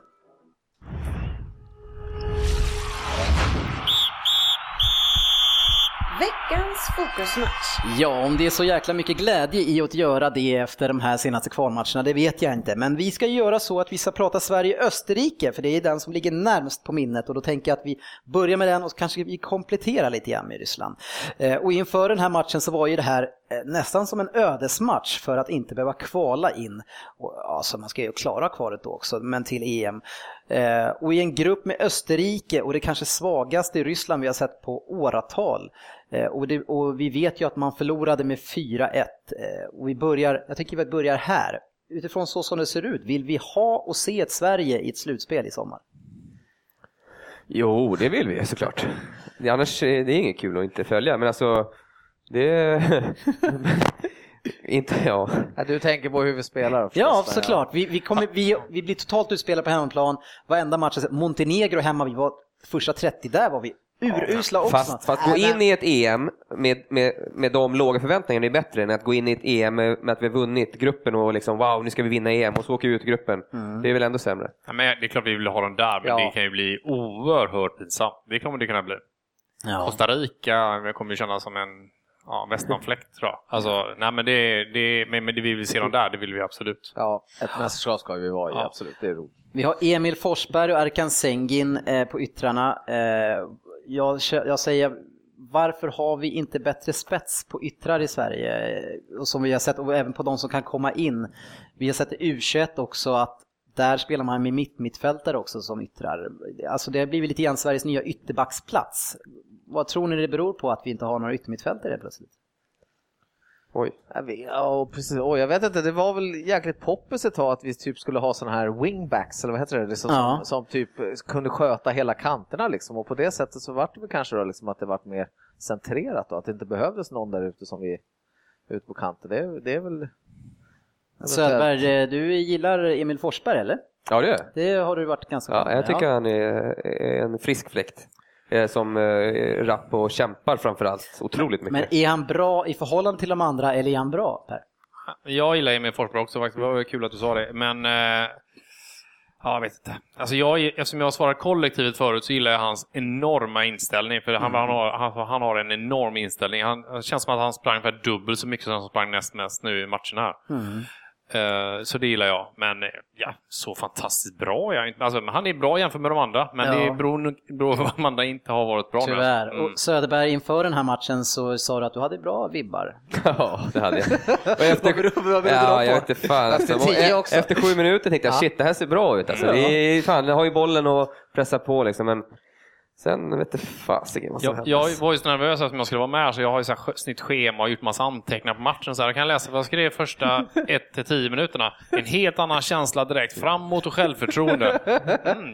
Veckans fokusmatch. Ja, om det är så jäkla mycket glädje i att göra det efter de här senaste kvalmatcherna, det vet jag inte. Men vi ska göra så att vi ska prata Sverige-Österrike, för det är den som ligger närmast på minnet och då tänker jag att vi börjar med den och kanske vi kompletterar lite grann med Ryssland. Eh, Och inför den här matchen så var ju det här eh, nästan som en ödesmatch för att inte behöva kvala in. Och, alltså man ska ju klara kvalet då också, men till EM. Eh, Och i en grupp med Österrike och det kanske svagaste Ryssland vi har sett på åratal. Eh, Och, det, och vi vet ju att man förlorade med 4-1. Eh, Och vi börjar, jag tycker vi börjar här. Utifrån så som det ser ut, vill vi ha och se ett Sverige i ett slutspel i sommar? Jo, det vill vi såklart. Det, annars är det inget kul att inte följa, men alltså det... inte, ja. Ja, Du tänker på hur vi spelar? Ja, såklart. Vi, vi, kommer, vi, vi blir totalt utspelade på hemmaplan. Varenda match, Montenegro hemma, vi var första 30, där var vi urusla också. Fast, fast gå in i ett EM med, med, med de låga förväntningarna är bättre än att gå in i ett EM med, med att vi har vunnit gruppen och liksom wow, nu ska vi vinna EM och så åker vi ut gruppen. Det är väl ändå sämre. Ja, men det är klart vi vill ha den där, men Ja. det kan ju bli oerhört pinsamt. Det kommer det kunna bli. Ja. Costa Rica det kommer ju kännas som en ja, västanfläkt tror jag. Alltså, nej, men, det, det, men, men det vi vill se dem där, det vill vi absolut. Ja, ett mästerskap ska vi vara i, Ja. absolut. Det är roligt. Vi har Emil Forsberg och Erkan Sengin eh, på yttrarna. Eh, jag, jag säger, varför har vi inte bättre spets på yttrar i Sverige? Och som vi har sett, och även på de som kan komma in. Vi har sett i U21 också att där spelar man med mitt mittfältare också som yttrar. Alltså det har blivit lite grann Sveriges nya ytterbacksplats. Vad tror ni det beror på att vi inte har några yttermittfältare plötsligt? Oj. Jag vet, ja, precis. Oj, jag vet inte, det var väl jäkligt poppis ett tag att vi typ skulle ha sådana här wingbacks, eller vad heter det, liksom, Ja. som, som typ kunde sköta hela kanterna liksom. Och på det sättet så vart det väl kanske då liksom att det vart mer centrerat då, att det inte behövdes någon där ute som vi ute på kanten. Det, det är väl... Söderberg, eh, du gillar Emil Forsberg eller? Ja, det gör. Det har du varit ganska Ja, jag tycker han är, är en frisk fläkt. Eh, Som eh, rapp och kämpar framförallt otroligt mycket. Men är han bra i förhållande till de andra eller är han bra Per? Jag gillar Emil Forsberg också faktiskt. Det var kul att du sa det. Men ja, jag vet inte. Alltså jag, eftersom jag svarade kollektivet förut så gillar jag hans enorma inställning. För han, han, har, han, han har en enorm inställning. Han, det känns som att han sprang ungefär dubbelt så mycket som han sprang näst mest nu i matchen här. Eh, så det gillar jag. Men eh, ja, så fantastiskt bra jag inte. Alltså, han är bra jämfört med de andra. Men Ja. det beror beror på att de andra inte har varit bra. Tyvärr. Mm. Och Söderberg, inför den här matchen så sa du att du hade bra vibbar. Ja, det hade jag. Och efter, Vad beror- det ja, på? jag vet fan. Alltså, Efter tio och också. efter sju minuter tänkte jag Ja. shit, det här ser bra ut. Alltså. Ja. Vi, fan, har ju bollen och pressar på liksom. Men sen vet fasiken vad som Jag, jag var ju så nervös att jag skulle vara med, så jag har ju så här snitt schema och gjort massa anteckningar på matchen. Så här, jag kan läsa vad jag skrev första 1-10 minuterna. En helt annan känsla direkt, framåt och självförtroende. Mm,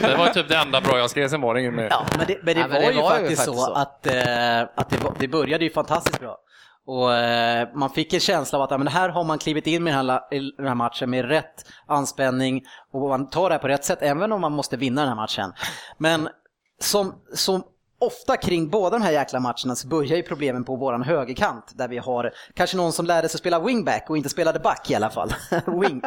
det var typ det enda bra jag skrev, sen var det inget mer. Ja, men det, men det, Ja, var, men det ju var ju faktiskt faktiskt så, så. att, eh, att det, var, det började ju fantastiskt bra. Och eh, man fick en känsla av att men här har man klivit in med den här, i den här matchen med rätt anspänning och man tar det här på rätt sätt, även om man måste vinna den här matchen. Men som, som ofta kring båda de här jäkla matcherna så börjar ju problemen på våran högerkant där vi har kanske någon som lärde sig spela wingback och inte spelade back i alla fall. Wing.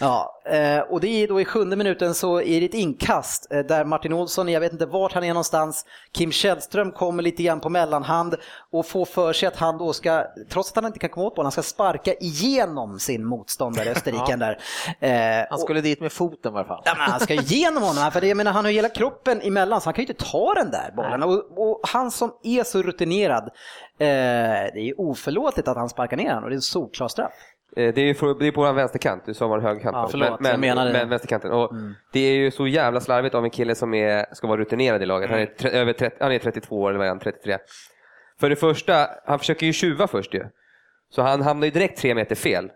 Ja, eh, och det är då i sjunde minuten så är det ett inkast eh, där Martin Olsson, jag vet inte vart han är någonstans, Kim Källström kommer lite grann på mellanhand och får för sig att han då ska, trots att han inte kan komma åt bollen, han ska sparka igenom sin motståndare österrikaren där. Eh, Han skulle dit med foten i alla fall. Ja, men han ska igenom honom, för det, jag menar, han har ju hela kroppen emellan så han kan ju inte ta den där bollen. Och, och han som är så rutinerad, eh, det är ju oförlåtligt att han sparkar ner honom och det är en solklar straff. Eh, Det är ju för, det är på vår vänsterkant, du sa vår högerkant. Ja, förlåt, men, jag menade det. men vänsterkanten. Och Det är ju så jävla slarvigt av en kille som är, ska vara rutinerad i laget. Han är, tre, över 30, han är 32 år, eller vad är han, 33. För det första, han försöker ju tjuva först ju. Så han hamnar ju direkt tre meter fel.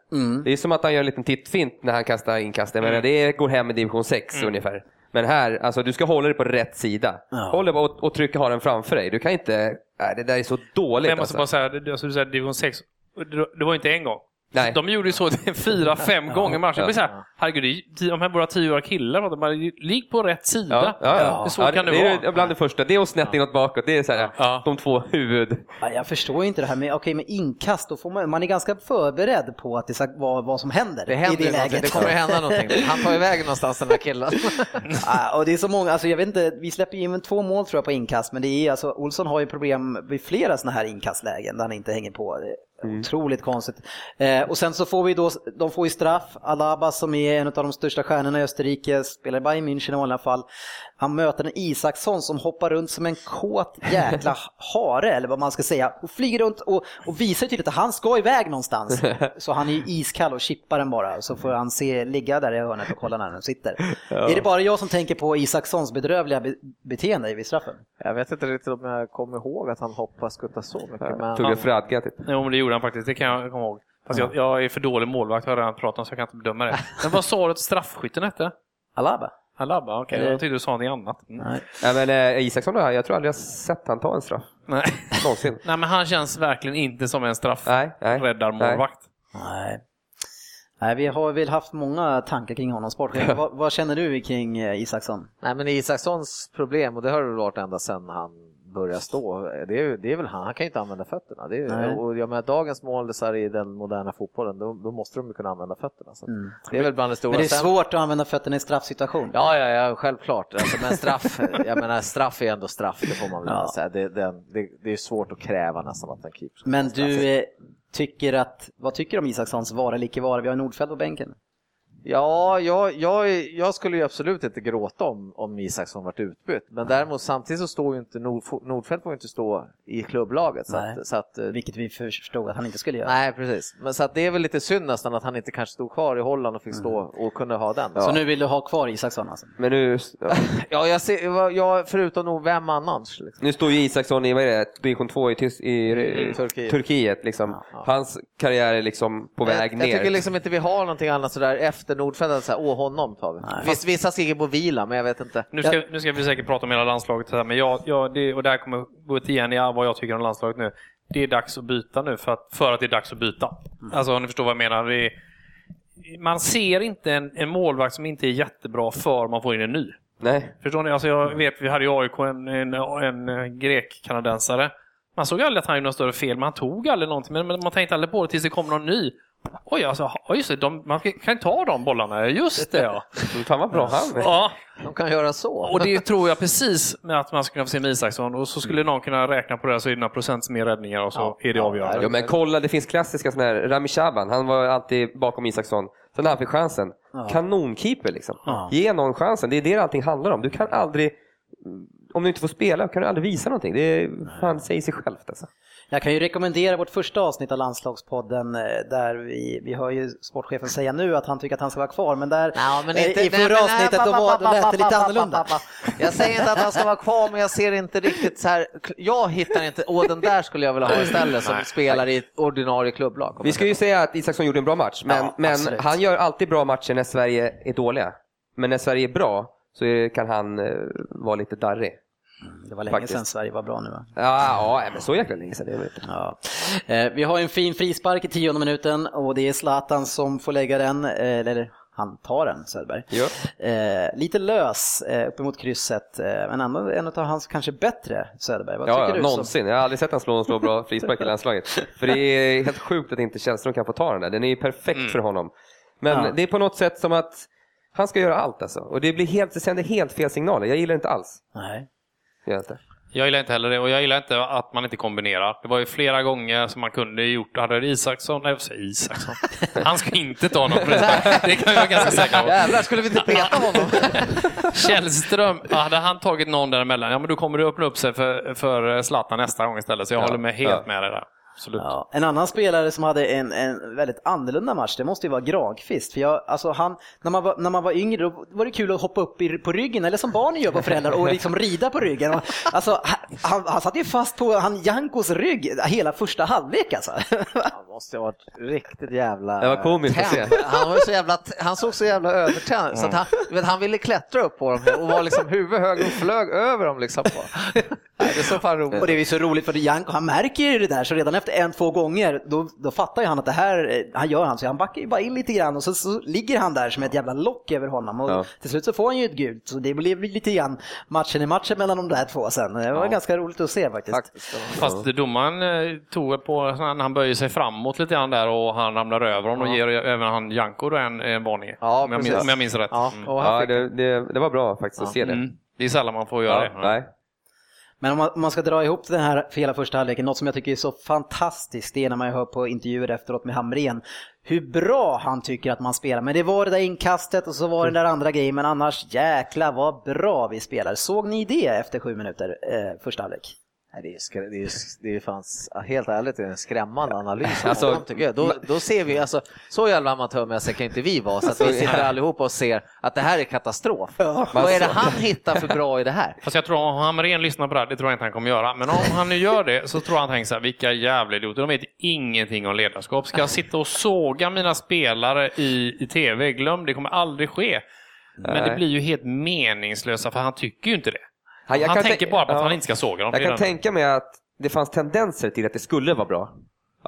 Det är som att han gör en liten tittfint när han kastar inkastet. Men det går hem i division 6 ungefär. Men här, alltså du ska hålla dig på rätt sida. Ja. Håll dig och, och trycka ha den framför dig. Du kan inte, nej, det där är så dåligt Men jag måste alltså. bara säga, alltså, du säger division 6, det det var inte en gång. Nej. De gjorde ju så fyra, fem gånger matchen. Det blir så här, herregud, det är de här våra tioåriga killar, de bara, ligg på rätt sida. Ja, ja, ja. Hur svårt ja, kan det, det vara? är bland det första. Det och snett inåt bakåt. Det är så här, Ja. de två huvud... Ja, Jag förstår ju inte det här med, okej, med inkast, då får man, man är ganska förberedd på att det ska vara vad som händer Det händer i ju det någonting. läget. Det kommer hända någonting. Han tar iväg någonstans den där killen. Ja, och det är så många, alltså jag vet inte, vi släpper in två mål tror jag på inkast, men det är alltså, Olsson har ju problem vid flera sådana här inkastlägen där han inte hänger på. Mm. Otroligt konstigt. Eh, och sen så får vi då, de får ju straff, Alaba som är en av de största stjärnorna i Österrike, spelar i Bayern München i vanliga fall. Han möter en Isaksson som hoppar runt som en kåt jäkla hare, eller vad man ska säga, och flyger runt och, och visar tydligt att han ska iväg någonstans. Så han är ju iskall och chippar den bara, så får han se ligga där i hörnet och kolla när den sitter. Är det bara jag som tänker på Isakssons bedrövliga be- beteende vid straffen? Jag vet inte riktigt om jag kommer ihåg att han hoppade skutta så mycket. Men Tog han, en fradga typ. Jo, men det gjorde han faktiskt. Det kan jag komma ihåg. Fast jag, jag är för dålig målvakt, har jag redan pratat om, så jag kan inte bedöma det. Men vad sa du att straffskytten hette? Alaba? Alaba? Okej, Eller- jag tyckte du sa något annat. Mm. Nej. Ja, men eh, Isaksson, då, jag tror aldrig jag sett han ta en straff. Nej. Någonsin. Nej, men han känns verkligen inte som en Nej, nej. straffräddarmålvakt. Nej. Nej, vi har väl haft många tankar kring honom, sportchef. vad, vad känner du kring eh, Isaksson? nej, men Isakssons problem, och det har det varit ända sedan han började stå, det är, det är väl han, han kan ju inte använda fötterna. Det är, och jag menar, dagens målisar i den moderna fotbollen, då, då måste de ju kunna använda fötterna. Mm. Det är väl bland det stora. Men det är svårt att använda fötterna i straffsituation. Ja, ja, ja, självklart. Alltså, men straff, jag menar, straff är ändå straff, det får man väl Ja. säga. Det, det, det, det är svårt att kräva nästan att en keeper ska Men straff. du eh, tycker att, vad tycker du om Isakssons vara eller icke vara? Vi har Nordfeldt på bänken. Ja, jag, jag, jag skulle ju absolut inte gråta om, om Isaksson varit utbytt. Men däremot samtidigt så står ju inte Nord, Nordfeldt får ju inte stå i klubblaget. Så Nej. att, så att, eh, Vilket vi förstod att han inte skulle göra. nej, precis. Men så att det är väl lite synd nästan att han inte kanske stod kvar i Holland och fick stå och kunna ha den. Så nu vill du ha kvar Isaksson alltså? Men nu, ja, Ja, jag ser, jag, förutom nog vem annars. Liksom. nu står ju Isaksson i, vad är det, division 2 i, Tys- i, i Turkiet. Turkiet. liksom. Ja. Hans karriär är liksom på väg jag, ner. jag tycker liksom inte vi har någonting annat sådär efter Nordfeldt, att säga, åh honom tar vi. Visst, vissa skriker på vila, men jag vet inte. Nu ska, nu ska vi säkert prata om hela landslaget, här, men jag, jag, det, och det här kommer gå ut igen i vad jag tycker om landslaget nu. Det är dags att byta nu för att, för att det är dags att byta. Alltså om ni förstår vad jag menar. Det är, man ser inte en, en målvakt som inte är jättebra för man får in en ny. Nej. Förstår ni? Alltså jag vet, vi hade i AIK en, en, en grek-kanadensare. Man såg aldrig att han gjorde något större fel, men han tog aldrig någonting. Men, men man tänkte aldrig på det tills det kom någon ny. Oj, alltså, ja, just det, de, man kan ta de bollarna. Just det, ja. Fan vad bra han är. ja. De kan göra så. Och det tror jag precis med att man ska kunna få se med Isaksson. Och så skulle någon kunna räkna på det så är det några procent mer räddningar och så är det avgörande. Ja men kolla, det finns klassiska sådana här, Rami Shaban, han var alltid bakom Isaksson. Sen när han fick chansen, kanonkeeper liksom. Ja. Ge någon chansen, det är det allting handlar om. Du kan aldrig, om du inte får spela kan du aldrig visa någonting. Det är, fan säger sig självt alltså. Jag kan ju rekommendera vårt första avsnitt av Landslagspodden eh, där vi, vi hör ju sportchefen säga nu att han tycker att han ska vara kvar, men där Ja, men eh, inte, i förra avsnittet då, var, då lät det lite annorlunda. Jag säger inte att han ska vara kvar, men jag ser inte riktigt så här. Jag hittar inte, åh den där skulle jag vilja ha istället som spelar i ett ordinarie klubblag. Vi ska ju säga att Isaksson gjorde en bra match, men, Ja, men han gör alltid bra matcher när Sverige är dåliga. Men när Sverige är bra så kan han eh, vara lite darrig. Det var länge Faktiskt. sedan Sverige var bra nu va? Ja, ja men så jäkla länge sedan. Det vet jag. Ja. Eh, vi har en fin frispark i tionde minuten och det är Zlatan som får lägga den, eh, eller han tar den Söderberg. Ja. Eh, lite lös eh, uppemot krysset, eh, men ändå en av hans kanske bättre Söderberg. Vad Ja, tycker ja, du? någonsin. Jag har aldrig sett han slå en så bra frispark i landslaget. För det är helt sjukt att inte Källström kan få ta den där. Den är ju perfekt för honom. Men Ja. det är på något sätt som att han ska göra allt alltså. Och det, blir helt, det sänder helt fel signaler. Jag gillar det inte alls. Nej. Jag inte. Jag gillar inte heller det och jag gillar inte att man inte kombinerar. Det var ju flera gånger som man kunde gjort. Hade Isaksson, nej jag säger Isaksson. Han ska inte ta någon frispark. Det kan jag vara ganska säker på. Jävlar, skulle vi inte peta honom? Källström, hade han tagit någon däremellan, ja men då kommer det öppna upp sig för, för Zlatan nästa gång istället. Så jag Ja, håller med helt ja. med dig där. Absolut. Ja. En annan spelare som hade en, en väldigt annorlunda match, det måste ju vara Granqvist. För jag, alltså han, när, man var, när man var yngre då var det kul att hoppa upp i, på ryggen, eller som barnen gör på föräldrar, och liksom rida på ryggen. Och, alltså, han, han satt ju fast på han Jankos rygg hela första halvlek alltså. Han måste ha varit riktigt jävla Det var komiskt att se. Han, var så jävla, han såg så jävla övertänd så att han, vet, han ville klättra upp på dem och var liksom huvud hög och flög över dem. Liksom på. Nej, det är så fan roligt. Och det är ju så roligt för Janko, han märker ju det där, så redan efter efter en, två gånger, då, då fattar ju han att det här, eh, han gör han, så han backar ju bara in lite grann och så, så ligger han där som ett jävla lock över honom. Och Ja. till slut så får han ju ett gult, så det blev lite grann matchen i matchen mellan de där två sen. Det var Ja. ganska roligt att se faktiskt. Faktiskt. Fast domaren eh, tog på, när han böjer sig framåt lite grann där och han ramlar över honom och ger även han Janko då en, en varning. Ja, om, jag minns, om jag minns rätt. Ja, Mm. han Ja, det, det, det var bra faktiskt att se det. Mm. Det är sällan man får göra Ja, det. nej. Men om man, om man ska dra ihop den här för hela första halvleken, något som jag tycker är så fantastiskt, det är när man hör på intervjuer efteråt med Hamrén, hur bra han tycker att man spelar. Men det var det där inkastet och så var det den där andra grejen, men annars jäkla vad bra vi spelar. Såg ni det efter sju minuter, eh, första halvlek? Det är, skrä- det är, det är fanns, helt ärligt det är en skrämmande analys av Alltså, tycker jag. Då, då ser vi, alltså, så jävla amatörmässiga kan inte vi vara, så att vi sitter allihopa och ser att det här är katastrof. Vad är det han hittar för bra i det här? Fast jag tror om Hamrén lyssnar på det här, det tror jag inte han kommer göra. Men om han nu gör det så tror jag han tänker så här, vilka jävla idioter, de vet ingenting om ledarskap. Ska jag sitta och såga mina spelare i, i tv? Glöm det, kommer aldrig ske. Men det blir ju helt meningslösa, för han tycker ju inte det. Han, jag han kan tänker tän- bara på att ja. han inte ska såga dem. Jag kan tänka mig att det fanns tendenser till att det skulle vara bra.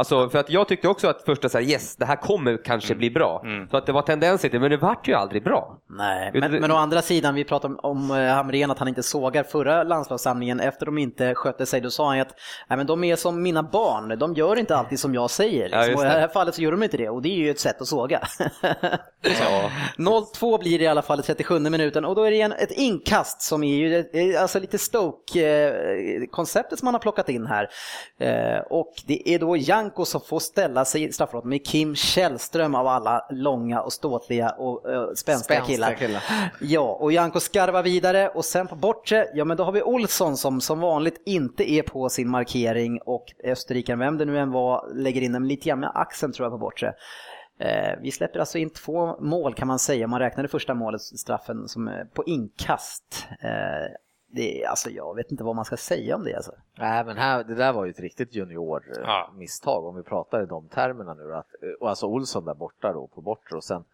Alltså, för att jag tyckte också att första så här, yes, det här kommer kanske bli bra. Mm. Så att det var tendenser till, men det vart ju aldrig bra. Nej, men, du- men å andra sidan, vi pratade om, om eh, Hamrén, att han inte sågar förra landslagssamlingen efter de inte skötte sig. Då sa han att Nej, men de är som mina barn, de gör inte alltid som jag säger. Ja, Liksom. och I det. här fallet så gör de inte det och det är ju ett sätt att såga. Ja. 0-2 blir det i alla fall i 37 minuten och då är det en, ett inkast som är ju eh, alltså lite Stoke-konceptet som man har plockat in här. Eh, Och det är då Janko som får ställa sig i straffområdet med Kim Källström av alla långa och ståtliga och eh, spänstiga killar. killar. Ja, och Janko skarvar vidare och sen på bortre, ja men då har vi Olsson som som vanligt inte är på sin markering och österrikaren, vem det nu än var, lägger in den lite grann med axeln tror jag på bortre. Eh, vi släpper alltså in två mål kan man säga, om man räknar det första målet, straffen, som är på inkast. Eh, det är, alltså jag vet inte vad man ska säga om det alltså. Nej, men här, det där var ju ett riktigt Ja. juniormisstag om vi pratar i de termerna nu. Att, och alltså Olsson där borta då på bortre och sen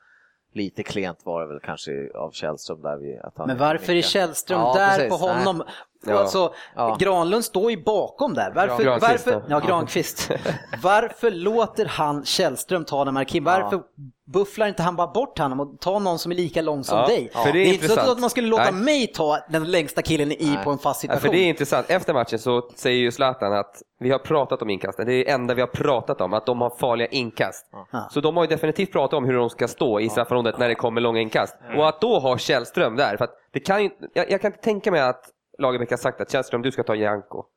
lite klent var det väl kanske av Källström där. Vi, att han Men varför är Källström Ja, där precis. på honom? Ja. Alltså, Ja. Granlund står ju bakom där. Varför, Granqvist varför, ja, Granqvist. varför låter han Källström ta den markeringen? Varför bufflar inte han bara bort honom och tar någon som är lika lång som Ja, dig? för det är inte så att man skulle låta Nej. mig ta den längsta killen i Nej. på en fast Ja, situation. för det är intressant. Efter matchen så säger ju Zlatan att vi har pratat om inkasten. Det är det enda vi har pratat om, att de har farliga inkast. Ja. Så de har ju definitivt pratat om hur de ska stå i straffområdet när det kommer långa inkast. Och att då ha Källström där, för att det kan ju, jag, jag kan inte tänka mig att Lagerbäck har sagt att Källström, du ska ta Janko.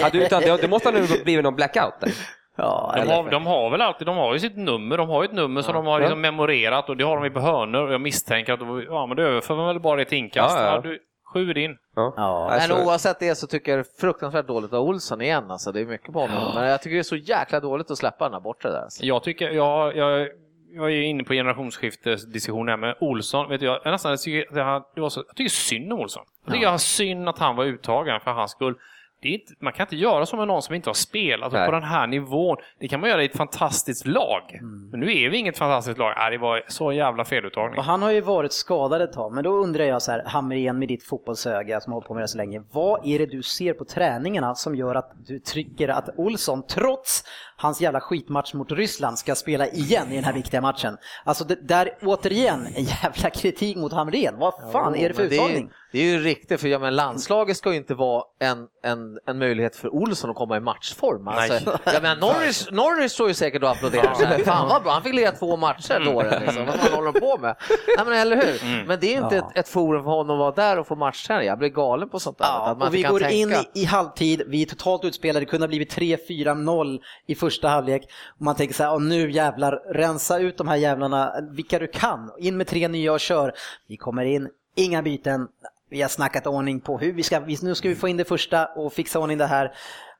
Ja, du, utan det, det måste ha nu blivit någon blackout där. ja, De har, de har väl alltid, de har ju sitt nummer, de har ju ett nummer som de har liksom memorerat och det har de ju på hörnor och jag misstänker att de, ja men då överför man väl bara ett inkast. Ja, ja. Ja, du, sju din. Ja. Ja. Men Alltså- oavsett det så tycker jag det är fruktansvärt dåligt av Olsson igen. Alltså, det är mycket på honom. Men jag tycker det är så jäkla dåligt att släppa den här bortre där. Alltså. Jag tycker, jag, jag, jag är inne på generationsskiftesdiskussion här med Olsson. Vet du, jag, jag nästan tycker, det här, det var så, jag tycker synd om Olsson. Jag tycker jag har synd att han var uttagen för hans skull. Det är inte, man kan inte göra så med någon som inte har spelat på den här nivån. Det kan man göra i ett fantastiskt lag. Men nu är vi inget fantastiskt lag. Nej, det var så jävla feluttagning. Och han har ju varit skadad ett tag, men då undrar jag så här, Hamrén med ditt fotbollsöga som har hållit på med det så länge. Vad är det du ser på träningarna som gör att du trycker att Olsson, trots hans jävla skitmatch mot Ryssland, ska spela igen i den här viktiga matchen? Alltså det, där, återigen, en jävla kritik mot Hamrén. Vad fan Jo, är det för uttagning? Det är, det är ju riktigt, för ja, men landslaget ska ju inte vara en, en, en möjlighet för Olsson att komma i matchform. Alltså, jag menar, Norris, Norris står ju säkert och applåderar. Här, Fan vad bra, han fick lira två matcher då. Liksom. Vad fan håller de på med? Nej, men, eller hur? Men det är inte Ja. ett, ett forum för honom att vara där och få matchträna. Jag blir galen på sånt där. Ja, att man och vi går tänka. in i, i halvtid, vi är totalt utspelade, det kunde ha blivit 3-4-0 i första första halvlek. Och man tänker så här, nu jävlar, rensa ut de här jävlarna, vilka du kan. In med tre nya och kör. Vi kommer in, inga byten. Vi har snackat ordning på hur vi ska, nu ska vi få in det första och fixa ordning det här.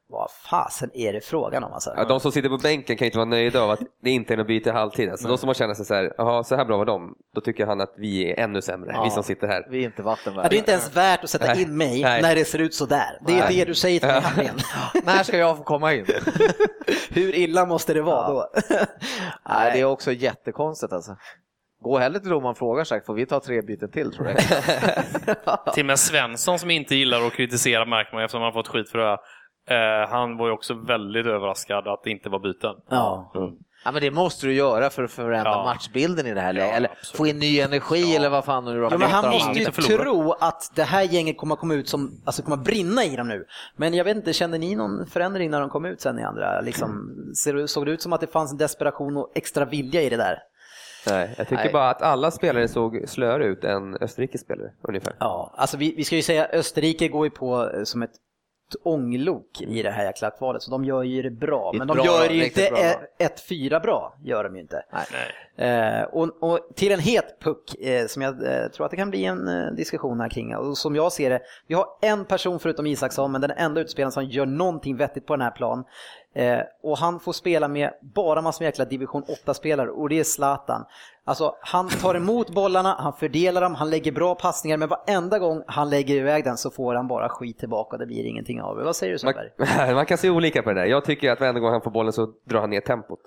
Vad fasen är det frågan om alltså? Ja, de som sitter på bänken kan inte vara nöjda av att det inte är något byte i halvtid. Alltså, de som har känt sig så här, jaha, så här bra var de, då tycker han att vi är ännu sämre, Ja. vi som sitter här. Vi är inte vattenvärda. Ja, det är inte ens värt att sätta Nej. in mig Nej. när det ser ut så där. Det är Nej. det du säger till mig Hamrén. När ska jag få komma in? Hur illa måste det vara då? Nej, det är också jättekonstigt alltså. Gå hellre till domaren och fråga sagt, får vi ta tre byten till tror jag? Med Svensson som inte gillar att kritisera märker man eftersom han har fått skit för det här. Eh, han var ju också väldigt överraskad att det inte var byten. Ja. Ja, men det måste du göra för att förändra Ja. matchbilden i det här läget. Ja, Eller absolut. få in ny energi eller vad fan nu Ja, men han måste ju tro att det här gänget kommer komma ut som, alltså kommer brinna i dem nu. Men jag vet inte, kände ni någon förändring när de kom ut sen i andra? Liksom, såg det ut som att det fanns en desperation och extra vilja i det där? Nej, jag tycker Nej. bara att alla spelare såg slöare ut än Österrikes spelare ungefär. Ja, alltså vi, vi ska ju säga Österrike går ju på eh, som ett ånglok i det här jäkla kvalet, så de gör ju det bra. Det Men de bra, gör ju inte bra. e- 1-4 bra, gör de ju inte. Nej. Eh, och, och till en het puck eh, som jag eh, tror att det kan bli en eh, diskussion här kring. Och som jag ser det, vi har en person förutom Isaksson, men den enda utspelaren som gör någonting vettigt på den här plan. Eh, och han får spela med bara massor med jäkla division 8-spelare och det är Zlatan. Alltså han tar emot bollarna, han fördelar dem, han lägger bra passningar, men varenda gång han lägger iväg den så får han bara skit tillbaka och det blir ingenting av det. Vad säger du Sundberg? Man, man kan se olika på det där. Jag tycker att varenda gång han får bollen så drar han ner tempot.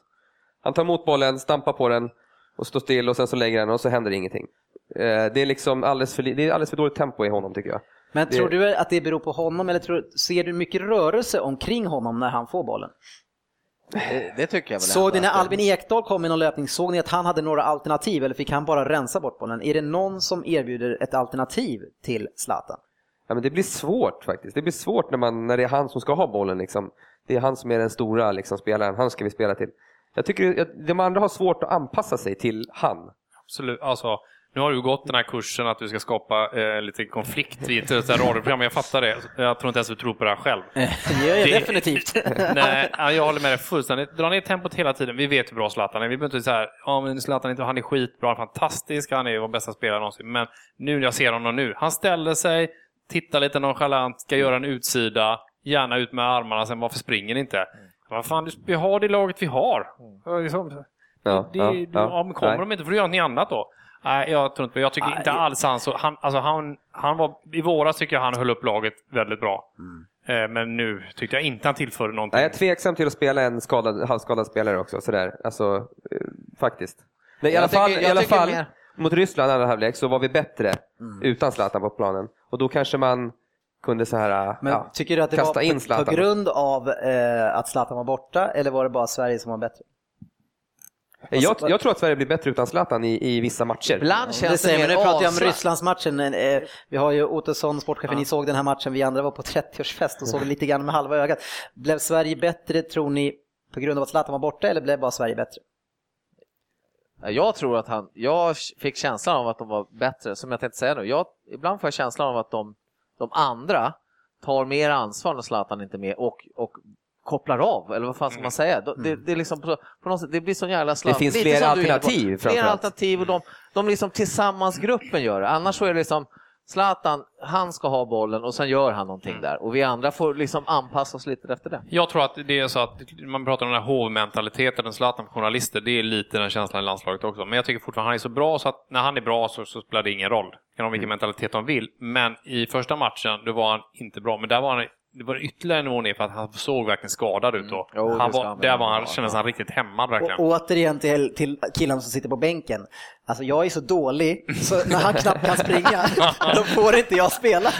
Han tar emot bollen, stampar på den och står still och sen så lägger han och så händer ingenting. Eh, Det är liksom alldeles för, det är alldeles för dåligt tempo i honom tycker jag. Men Det- tror du att det beror på honom eller tror, ser du mycket rörelse omkring honom när han får bollen? Det, det tycker jag väl Såg ni när Albin Ekdal kom i någon löpning, såg ni att han hade några alternativ eller fick han bara rensa bort bollen? Är det någon som erbjuder ett alternativ till Zlatan? Ja, men det blir svårt faktiskt. Det blir svårt när, man, när det är han som ska ha bollen. Liksom. Det är han som är den stora liksom, spelaren, han ska vi spela till. Jag tycker att de andra har svårt att anpassa sig till han. Absolut. Alltså, nu har du gått den här kursen att du ska skapa eh, lite konflikt i ett radioprogram. Jag fattar det. Jag tror inte ens du tror på det här själv. Det gör jag Det- definitivt. Nej, ja, jag håller med dig fullständigt. Dra ner tempot hela tiden. Vi vet hur bra Zlatan är. Vi behöver inte säga ja men Zlatan han är skitbra, fantastisk, han är vår bästa spelare någonsin. Men nu när jag ser honom nu, han ställer sig, tittar lite nonchalant, ska göra en utsida, gärna ut med armarna, sen varför springer ni inte? Vad fan, vi har det laget vi har. Ja, Liksom, Ja, det, ja, du, ja. ja, men kommer Nej. de inte får du göra någonting annat då. Nej, jag tror inte Jag tycker inte alls han så. Han, alltså han, han var, I våras tycker jag han höll upp laget väldigt bra. Eh, men nu tyckte jag inte han tillförde någonting. Nej, jag är tveksam till att spela en skadad, halvskadad spelare också. Sådär. Alltså, eh, faktiskt. Nej, I alla fall, tycker- i alla fall mer- mot Ryssland andra halvlek så var vi bättre utan Zlatan på planen. Och då kanske man kunde så här, Men ja, tycker du att det kasta var in på, Zlatan. på grund av eh, att Zlatan var borta eller var det bara Sverige som var bättre? Jag, jag tror att Sverige blir bättre utan Zlatan i, i vissa matcher. Ibland Det känns det, säger, men nu pratar jag om. Rysslandsmatchen. Eh, vi har ju Ottosson, sportchefen, ni såg den här matchen, vi andra var på 30-årsfest och såg lite grann med halva ögat. Blev Sverige bättre, tror ni, på grund av att Zlatan var borta eller blev bara Sverige bättre? Jag tror att han, jag fick känslan av att de var bättre, som jag tänkte säga nu. Jag, ibland får jag känslan av att de, de andra tar mer ansvar när Zlatan inte är med och, och kopplar av, eller vad fan ska man säga? Det, det, det, är liksom på, på något sätt, det blir sån jävla sladd. Det finns Lite fler som du är inne på. alternativ, Fler framförallt. alternativ och de, de liksom tillsammans gruppen gör det. Annars så är det liksom Zlatan, han ska ha bollen och sen gör han någonting där och vi andra får liksom anpassa oss lite efter det. Jag tror att det är så att man pratar om den här hovmentaliteten, den Zlatan för journalister, det är lite den känslan i landslaget också. Men jag tycker fortfarande han är så bra så att när han är bra så, så spelar det ingen roll. Kan ha vilken mentalitet de vill. Men i första matchen, då var han inte bra. Men där var han det var ytterligare en nivå ner för att han såg verkligen skadad ut då. Jo, det han var, där var han, kändes han riktigt hämmad verkligen. Och återigen till, till killarna som sitter på bänken. Alltså jag är så dålig, så när han knappt kan springa, då får inte jag spela.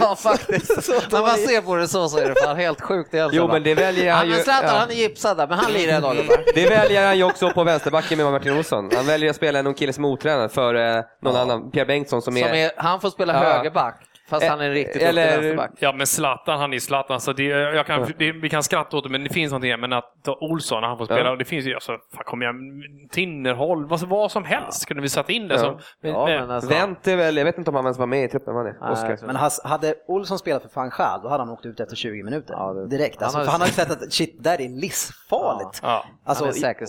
Ja, faktiskt. Så När man ser på det så så är det fan helt sjukt egentligen. Jo, men det väljer han ju. Zlatan, ja. han är gipsad där, men han lirar idag. Det väljer han ju också på vänsterbacken med Martin Olsson. Han väljer att spela någon kille som är otränad för eh, någon annan, Pierre Bengtsson som är... Som är, han får spela Ja. högerback, fast Eh, han är en riktigt eller- duktig vänsterback. Ja, men Zlatan, han är Zlatan. Så det, jag kan, det, vi kan skratta åt det, men det finns någonting. Men att ta Olsson, när han får spela, Ja. och det finns ju, alltså, fan kom igen, Tinnerholm, vad, vad som helst kunde vi satt in det Ja. som. Men, Ja, men, alltså, Wendt är väl, jag vet inte om han ens var med i truppen, var det? Nej, Men has- hade Olsson spelat för Fanchal, då hade han åkt ut efter 20 minuter. Ja, det- Direkt. Alltså, han för hade- han har ju sett att shit, där är livsfarligt. ja. Alltså,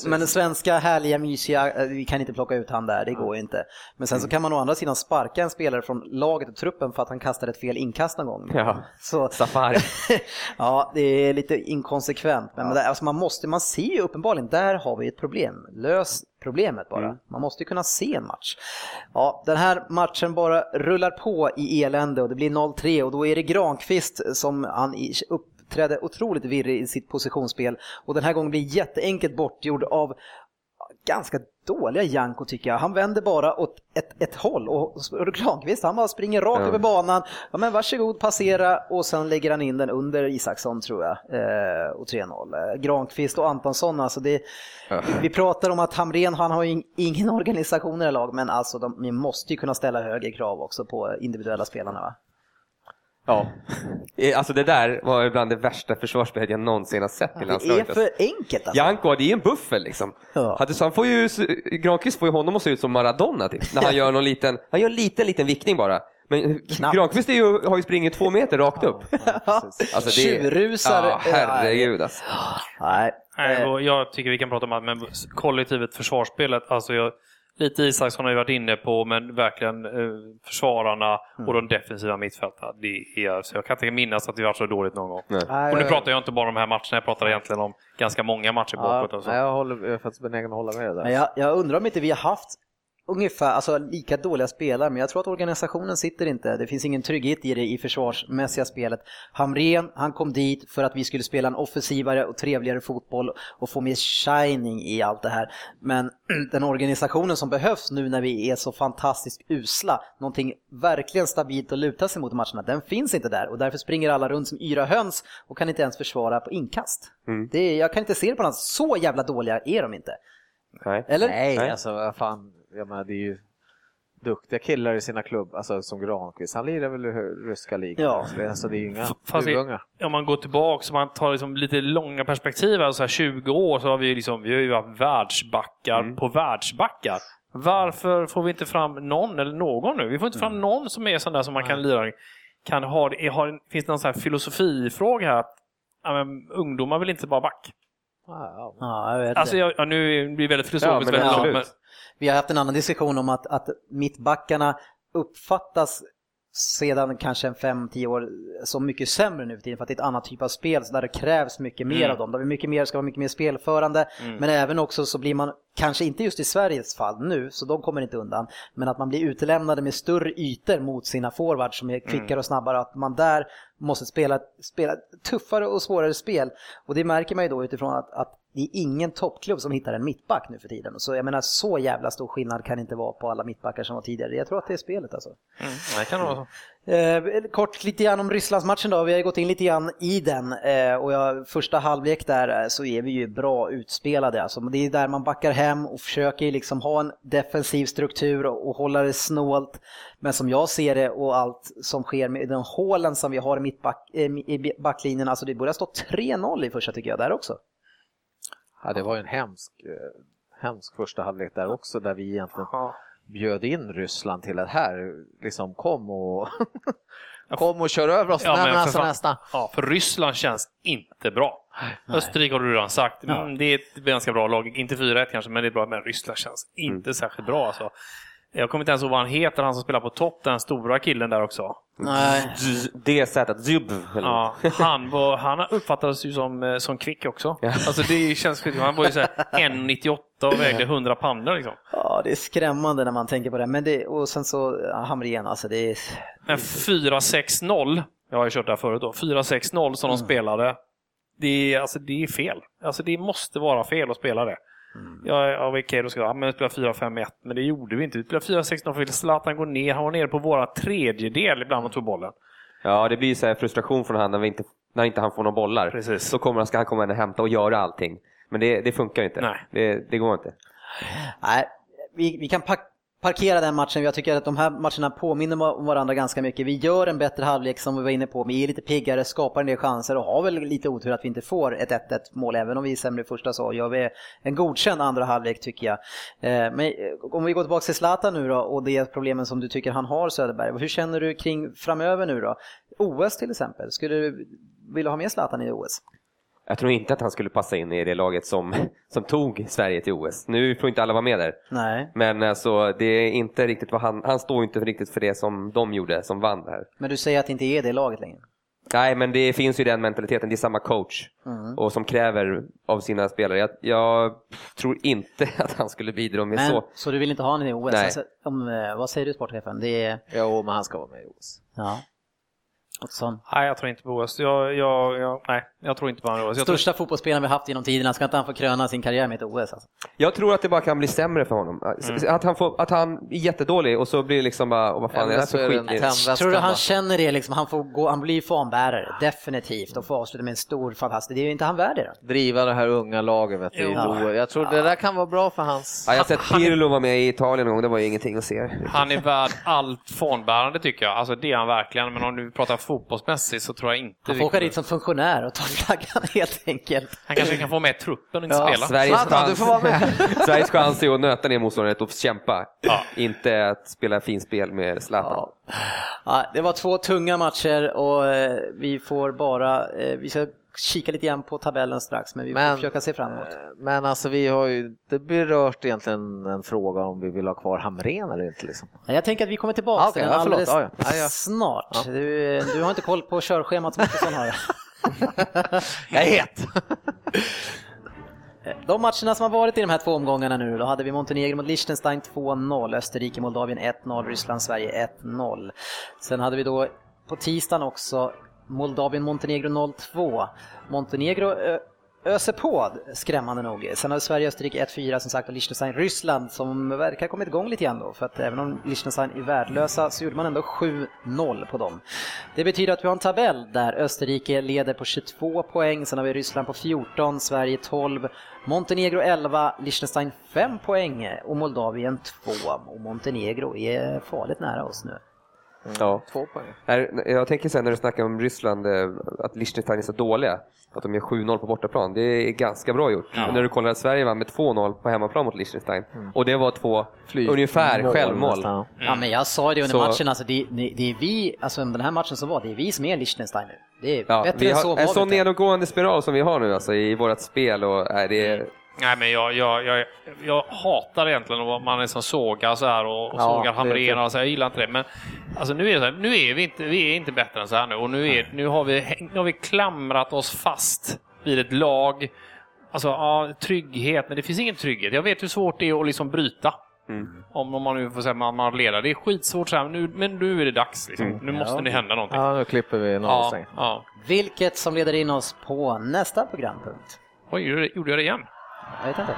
men den svenska härliga, mysiga, eh, vi kan inte plocka ut han där, det går ju inte. Men sen så kan man å andra sidan sparka en spelare från laget och truppen för att han kastade ett fel inkast någon gång. Ja. Så, Safari. ja, det är lite inkonsekvent. Men, men där, alltså man, måste, man ser ju uppenbarligen, där har vi ett problem. Lös problemet bara. Man måste ju kunna se en match. Ja, den här matchen bara rullar på i elände och det blir 0-3 och då är det Granqvist som han uppträdde otroligt virrig i sitt positionsspel och den här gången blir jätteenkelt bortgjord av ganska dåliga Janko tycker jag. Han vänder bara åt ett, ett håll och Granqvist han bara springer rakt Ja. över banan. Ja men varsågod passera och sen lägger han in den under Isaksson tror jag. Eh, och 3-0. Eh, Granqvist och Antonsson alltså det, Ja. vi pratar om att Hamrén han har ing- ingen organisation i det lag men alltså de, ni måste ju kunna ställa högre krav också på individuella spelarna va? Ja. Eh, Alltså det där var bland det värsta försvarsspelet jag någonsin har sett i Det är landslaget. för enkelt alltså. Janko, det är en buffel liksom. Ja. Så han får ju, Granqvist får ju honom att se ut som Maradona typ, när han gör någon liten, han gör en liten, liten vickning bara. Men Knappt. Granqvist är ju, har ju springit två meter rakt upp. Alltså det, Tjurrusar. Ja, herregud alltså. Nej. Nej, och jag tycker vi kan prata om att men kollektivet, försvarsspelet, alltså jag, lite Isaksson har ju varit inne på, men verkligen eh, försvararna och de defensiva mittfältarna. Det är, jag kan inte minnas att det varit så dåligt någon gång. nej, Och nu pratar jag inte bara om de här matcherna, jag pratar egentligen om ganska många matcher Ja, bakåt. Och så. nej, jag, håller, jag är faktiskt benägen att hålla med dig Men där. jag, jag undrar om inte vi har haft ungefär alltså, lika dåliga spelare, men jag tror att organisationen sitter inte. Det finns ingen trygghet i det i försvarsmässiga spelet. Hamrén, han kom dit för att vi skulle spela en offensivare och trevligare fotboll och få mer shining i allt det här. Men den organisationen som behövs nu när vi är så fantastiskt usla, någonting verkligen stabilt att luta sig mot i matcherna, den finns inte där och därför springer alla runt som yra höns och kan inte ens försvara på inkast. Mm. Det är, jag kan inte se det på något. Så jävla dåliga är de inte. Nej. Eller? Nej, Nej. alltså vad fan. Jag menar, det är ju duktiga killar i sina klubb, alltså som Granqvist. Han lirar väl i ryska ligan. Ja. Så det, alltså, det är ju inga Fast duvungar. om man går tillbaka och man tar liksom lite långa perspektiv, alltså här 20 år, så har vi ju liksom, vi har ju haft världsbackar på världsbackar. Varför får vi inte fram någon eller någon nu? Vi får inte fram någon som är sån där som man kan lira. Kan ha, är- har, finns det någon sån här filosofifråga här? Att, ja, men, ungdomar vill inte bara back. Ja, ja. Ja, jag vet Alltså, jag, ja, nu blir det väldigt Ja, filosofiskt. men väldigt långt, Vi har haft en annan diskussion om att, att mittbackarna uppfattas sedan kanske en 5-10 år som mycket sämre nu för tiden för att det är ett annat typ av spel så där det krävs mycket mer Mm. av dem. De är mycket mer, ska vara mycket mer spelförande men även också så blir man, kanske inte just i Sveriges fall nu, så de kommer inte undan, men att man blir utelämnade med större ytor mot sina forwards som är kvickare och snabbare, att man där måste spela, spela tuffare och svårare spel. Och det märker man ju då utifrån att, att det är ingen toppklubb som hittar en mittback nu för tiden. Så jag menar så jävla stor skillnad kan det inte vara på alla mittbackar som var tidigare. Jag tror att det är spelet alltså. mm, det kan vara så. Eh, kort lite grann om Rysslandsmatchen då. Vi har ju gått in lite grann i den eh, och jag, första halvlek där eh, så är vi ju bra utspelade. Alltså. Det är där man backar hem och försöker liksom ha en defensiv struktur och, och hålla det snålt. Men som jag ser det och allt som sker med den hålen som vi har i, mittback, eh, i backlinjen, alltså det börjar stå 3-0 i första tycker jag där också. Ja, det var ju en hemsk, eh, hemsk första halvlek där också, där vi egentligen bjöd in Ryssland till att här, liksom kom och kom och kör över oss. Ja, Nej, alltså fan. nästan. Ja, för Ryssland känns inte bra. Österrike har du redan sagt. Mm, det är ett ganska bra lag. Inte 4-1 kanske, men det är bra. Men Ryssland känns inte särskilt bra. Alltså. Jag kommer inte ens ihåg vad han heter, han som spelar på topp, den stora killen där också. Nej. Z- Det sättet, Zub. eller Ja, han, var, han uppfattades ju som, eh, som kvick också. Alltså det känns sjukt. Han var ju så här 1,98 och vägde 100 pannor liksom. Ja, det är skrämmande när man tänker på det. Men det, och sen så ja, Hamrén, alltså det är... Men 4-6-0, jag har ju kört det här förut då, 4-6-0 som de spelade. Det är, alltså, det är fel. Alltså, det måste vara fel att spela det. Ja, ja okej, då ska jag men spela 4-5-1, men det gjorde vi inte. Vi spelade 4-6-0 för Zlatan går ner, han var nere på våra tredjedel ibland och tog bollen. Ja, det blir så här frustration från han när, vi inte, när inte han får några bollar. Precis. Då kommer han, ska han komma in och hämta och göra allting. Men det, det funkar inte. Nej. Det, det går inte. Nej, vi, vi kan pack, parkera den matchen. Jag tycker att de här matcherna påminner om varandra ganska mycket. Vi gör en bättre halvlek som vi var inne på. Vi är lite piggare, skapar en del chanser och har väl lite otur att vi inte får ett 1-1 mål. Även om vi är sämre i första så gör vi en godkänd andra halvlek tycker jag. Eh, men eh, om vi går tillbaka till Zlatan nu då och det problemen som du tycker han har Söderberg. Hur känner du kring framöver nu då? OS till exempel. Skulle du vilja ha med Zlatan i OS? Jag tror inte att han skulle passa in i det laget som, som tog Sverige till OS. Nu får inte alla vara med där. Nej. Men alltså, det är inte riktigt vad han, han står inte riktigt för det som de gjorde, som vann där. Men du säger att det inte är det laget längre? Nej, men det finns ju den mentaliteten. Det är samma coach Mm. och som kräver av sina spelare. Jag, jag tror inte att han skulle bidra med Men, så. så. du vill inte ha honom i OS? Nej. Alltså, om, eh, vad säger du sportchefen? Det är... Jo, men han ska vara med i OS. Ja. Ottosson. Nej, jag tror inte på OS. Jag, jag, jag, nej, jag tror inte på han OS. Jag tror, Största fotbollsspelaren vi haft genom tiderna, ska inte han få kröna sin karriär med ett OS? Alltså? Jag tror att det bara kan bli sämre för honom. Att, han får, att han är jättedålig och så blir det liksom bara, åh, vad fan är det Eller här så för skit? Tror du han bara. känner det liksom? Han, får gå, han blir fanbärare, definitivt, och får avsluta med en stor fantastisk. Det är ju inte han värd det då. Driva det här unga laget. Vet du. Ja. Jag tror det där kan vara bra för hans... Ja, jag har sett Pirlo vara med i Italien en gång, det var ju ingenting att se. han är värd allt fånbärande tycker jag. Alltså det är han verkligen. Men om du pratar fotbollsmässigt så tror jag inte... Han får åka dit som funktionär och ta flaggan helt enkelt. Han kanske kan få med truppen och inte Ja, spela. Sveriges Zlatan, du får vara med. Sveriges chans är att nöta ner motståndet och kämpa. Ja. Inte att spela finspel med Zlatan. Ja. Ja, det var två tunga matcher och eh, vi får bara, eh, vi ska kika lite grann på tabellen strax, men vi får Men- försöka se framåt. Men alltså vi har ju inte berört egentligen en fråga om vi vill ha kvar Hamrén eller inte. Liksom. Ja, Jag tänker att vi kommer tillbaka Ja, till den alldeles Ja, ja. Ja, ja. snart. Du, du har inte koll på körschemat som Ottosson har. Jag är het! De matcherna som har varit i de här två omgångarna nu, då hade vi Montenegro mot Liechtenstein 2-0, Österrike, Moldavien 1-0, Ryssland, Sverige 1-0. Sen hade vi då på tisdagen också Moldavien, Montenegro 0-2. Montenegro öser på, skrämmande nog. Sen har Sverige, Österrike 1-4 som sagt och Liechtenstein, Ryssland som verkar ha kommit igång lite grann då. För att även om Liechtenstein är värdelösa så gjorde man ändå 7-0 på dem. Det betyder att vi har en tabell där Österrike leder på 22 poäng, sen har vi Ryssland på 14, Sverige 12, Montenegro 11, Liechtenstein 5 poäng och Moldavien 2. Och Montenegro är farligt nära oss nu. Ja. Två poäng. Här, Jag tänker sen när du snackar om Ryssland, eh, att Liechtenstein är så dåliga. Att de gör 7-0 på bortaplan. Det är ganska bra gjort. Men när du kollar att Sverige vann med 2-0 på hemmaplan mot Liechtenstein. Och det var två ungefär Mål självmål. nästan. Ja men jag sa det under Så- matchen, alltså det, det, är vi, alltså den här matchen som var, det är vi som är Liechtenstein nu. Det är Ja, bättre vi än så en sån nedåtgående spiral som vi har nu alltså, i vårt spel. Och, nej, det är, Nej, men jag, jag, jag, jag hatar egentligen att man liksom sågar så här och, och Ja, sågar Hamrén och så jag gillar inte det. Men alltså, nu, är det så här, nu är vi inte, vi är inte bättre än så här nu och nu, är, nu, har vi, nu har vi klamrat oss fast vid ett lag. Alltså, ja, trygghet, men det finns ingen trygghet. Jag vet hur svårt det är att liksom bryta. Om, om man nu får säga man, man leder. Det är skitsvårt så här, men nu, men nu är det dags. Liksom. Nu måste det hända någonting. Ja, nu klipper vi Ja, någonstans. ja. Vilket som leder in oss på nästa programpunkt. Oj, gjorde jag- gjorde jag det igen? Jag vet inte.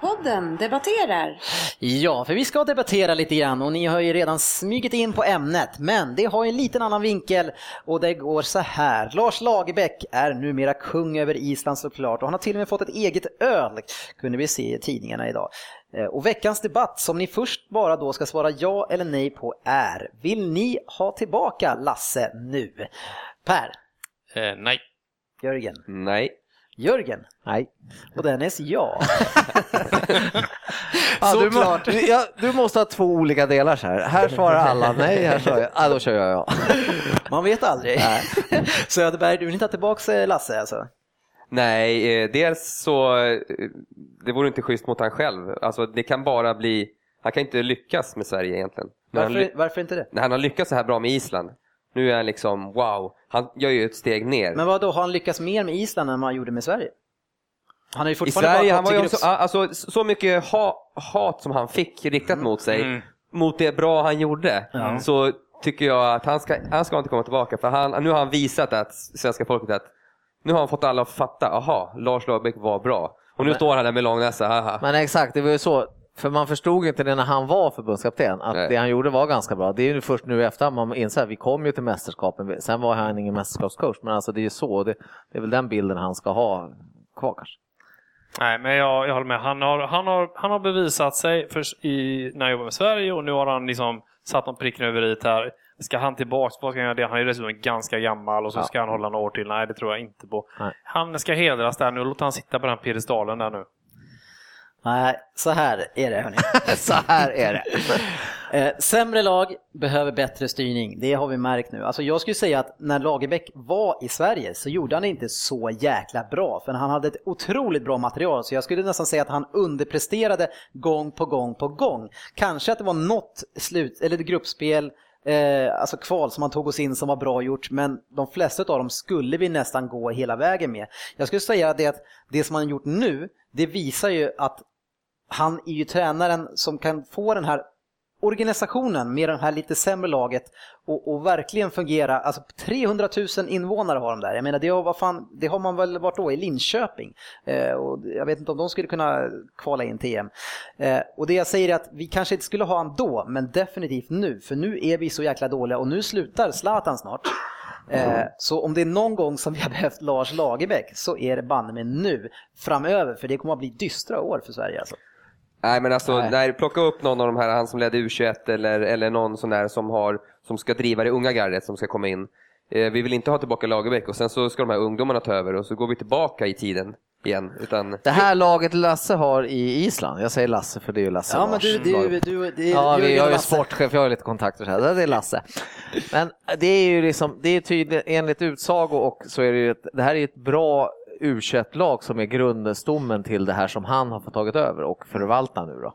Podden debatterar. Ja, för vi ska debattera lite grann och ni har ju redan smugit in på ämnet, men det har ju en liten annan vinkel och det går så här. Lars Lagerbäck är numera kung över Island såklart och han har till och med fått ett eget öl, kunde vi se i tidningarna idag. Eh, Och veckans debatt som ni först bara då ska svara ja eller nej på är, vill ni ha tillbaka Lasse nu? Per, Eh, nej. Jörgen, nej. Jörgen Nej. och Dennis ja. Ja, du, må, Såklart. du, ja, du måste ha två olika delar så här. Här svarar alla nej, här svarar jag. Ja, då kör jag ja. Man vet aldrig. Söderberg, du vill inte ha tillbaka eh, Lasse alltså? Nej, eh, dels så eh, det vore inte schysst mot han själv. Alltså det kan bara bli, han kan inte lyckas med Sverige egentligen. Han, Varför, ly- varför inte det? när han har lyckats så här bra med Island, nu är han liksom wow, han gör ju ett steg ner. Men vad då har han lyckats mer med Island än vad han gjorde med Sverige? Han har ju I fortfarande Sverige, bara han var ju också, alltså, så mycket ha, hat som han fick riktat mot sig, Mm. mot det bra han gjorde, Ja. så tycker jag att han ska, han ska inte komma tillbaka. För han, nu har han visat att svenska folket att, nu har han fått alla att fatta, aha, Lars Lagerbäck var bra. Och nu står han där med långnäsa, haha. Men exakt, det var ju så. För man förstod inte det när han var förbundskapten, att Nej. det han gjorde var ganska bra. Det är ju först nu efter man inser att vi kom ju till mästerskapen. Sen var han ingen mästerskapscoach, men alltså det är ju så. Det, det är väl den bilden han ska ha kvar kanske. Nej, men jag, jag håller med. Han har, han har, han har bevisat sig för, i, när han jobbade med Sverige och nu har han liksom satt någon pricken över i här. Ska han tillbaka? Vad ska han göra det? Han är dessutom ganska gammal och så Ja. ska han hålla några år till. Nej, det tror jag inte på. Nej. Han ska hedras där nu. Låt han sitta på den piedestalen där nu. Nej, så här är det hörni. Så här är det. Eh, sämre lag behöver bättre styrning, det har vi märkt nu. Alltså jag skulle säga att när Lagerbäck var i Sverige så gjorde han det inte så jäkla bra. För han hade ett otroligt bra material så jag skulle nästan säga att han underpresterade gång på gång på gång. Kanske att det var något slut, eller gruppspel, eh, alltså kval som han tog oss in som var bra gjort. Men de flesta av dem skulle vi nästan gå hela vägen med. Jag skulle säga det att det som han gjort nu, det visar ju att han är ju tränaren som kan få den här organisationen med det här lite sämre laget och, och verkligen fungera, alltså 300 000 invånare har de där. Jag menar det har, vad fan, det har man väl varit då i Linköping. Eh, och jag vet inte om de skulle kunna kvala in till EM. Eh, och det jag säger är att vi kanske inte skulle ha han då, men definitivt nu. För nu är vi så jäkla dåliga och nu slutar Zlatan snart. Eh, så om det är någon gång som vi har behövt Lars Lagerbäck så är det banne mig nu framöver för det kommer att bli dystra år för Sverige alltså. Nej men alltså, Nej. nej. plocka upp någon av de här, han som ledde U21 eller, eller någon sån där som, har, som ska driva det unga gardet som ska komma in. Eh, vi vill inte ha tillbaka Lagerbäck och sen så ska de här ungdomarna ta över och så går vi tillbaka i tiden igen. Utan, Det här laget Lasse har i Island, jag säger Lasse för det är ju Lasse Ja men du, du, du, du, du Ja, vi har ju sportchef, jag har ju lite kontakter så här. Det är Lasse. Men det är ju liksom, det är tydligt enligt utsago och så är det ju ett, det här är ett bra u lag som är grundstommen till det här som han har fått tagit över och förvalta nu då.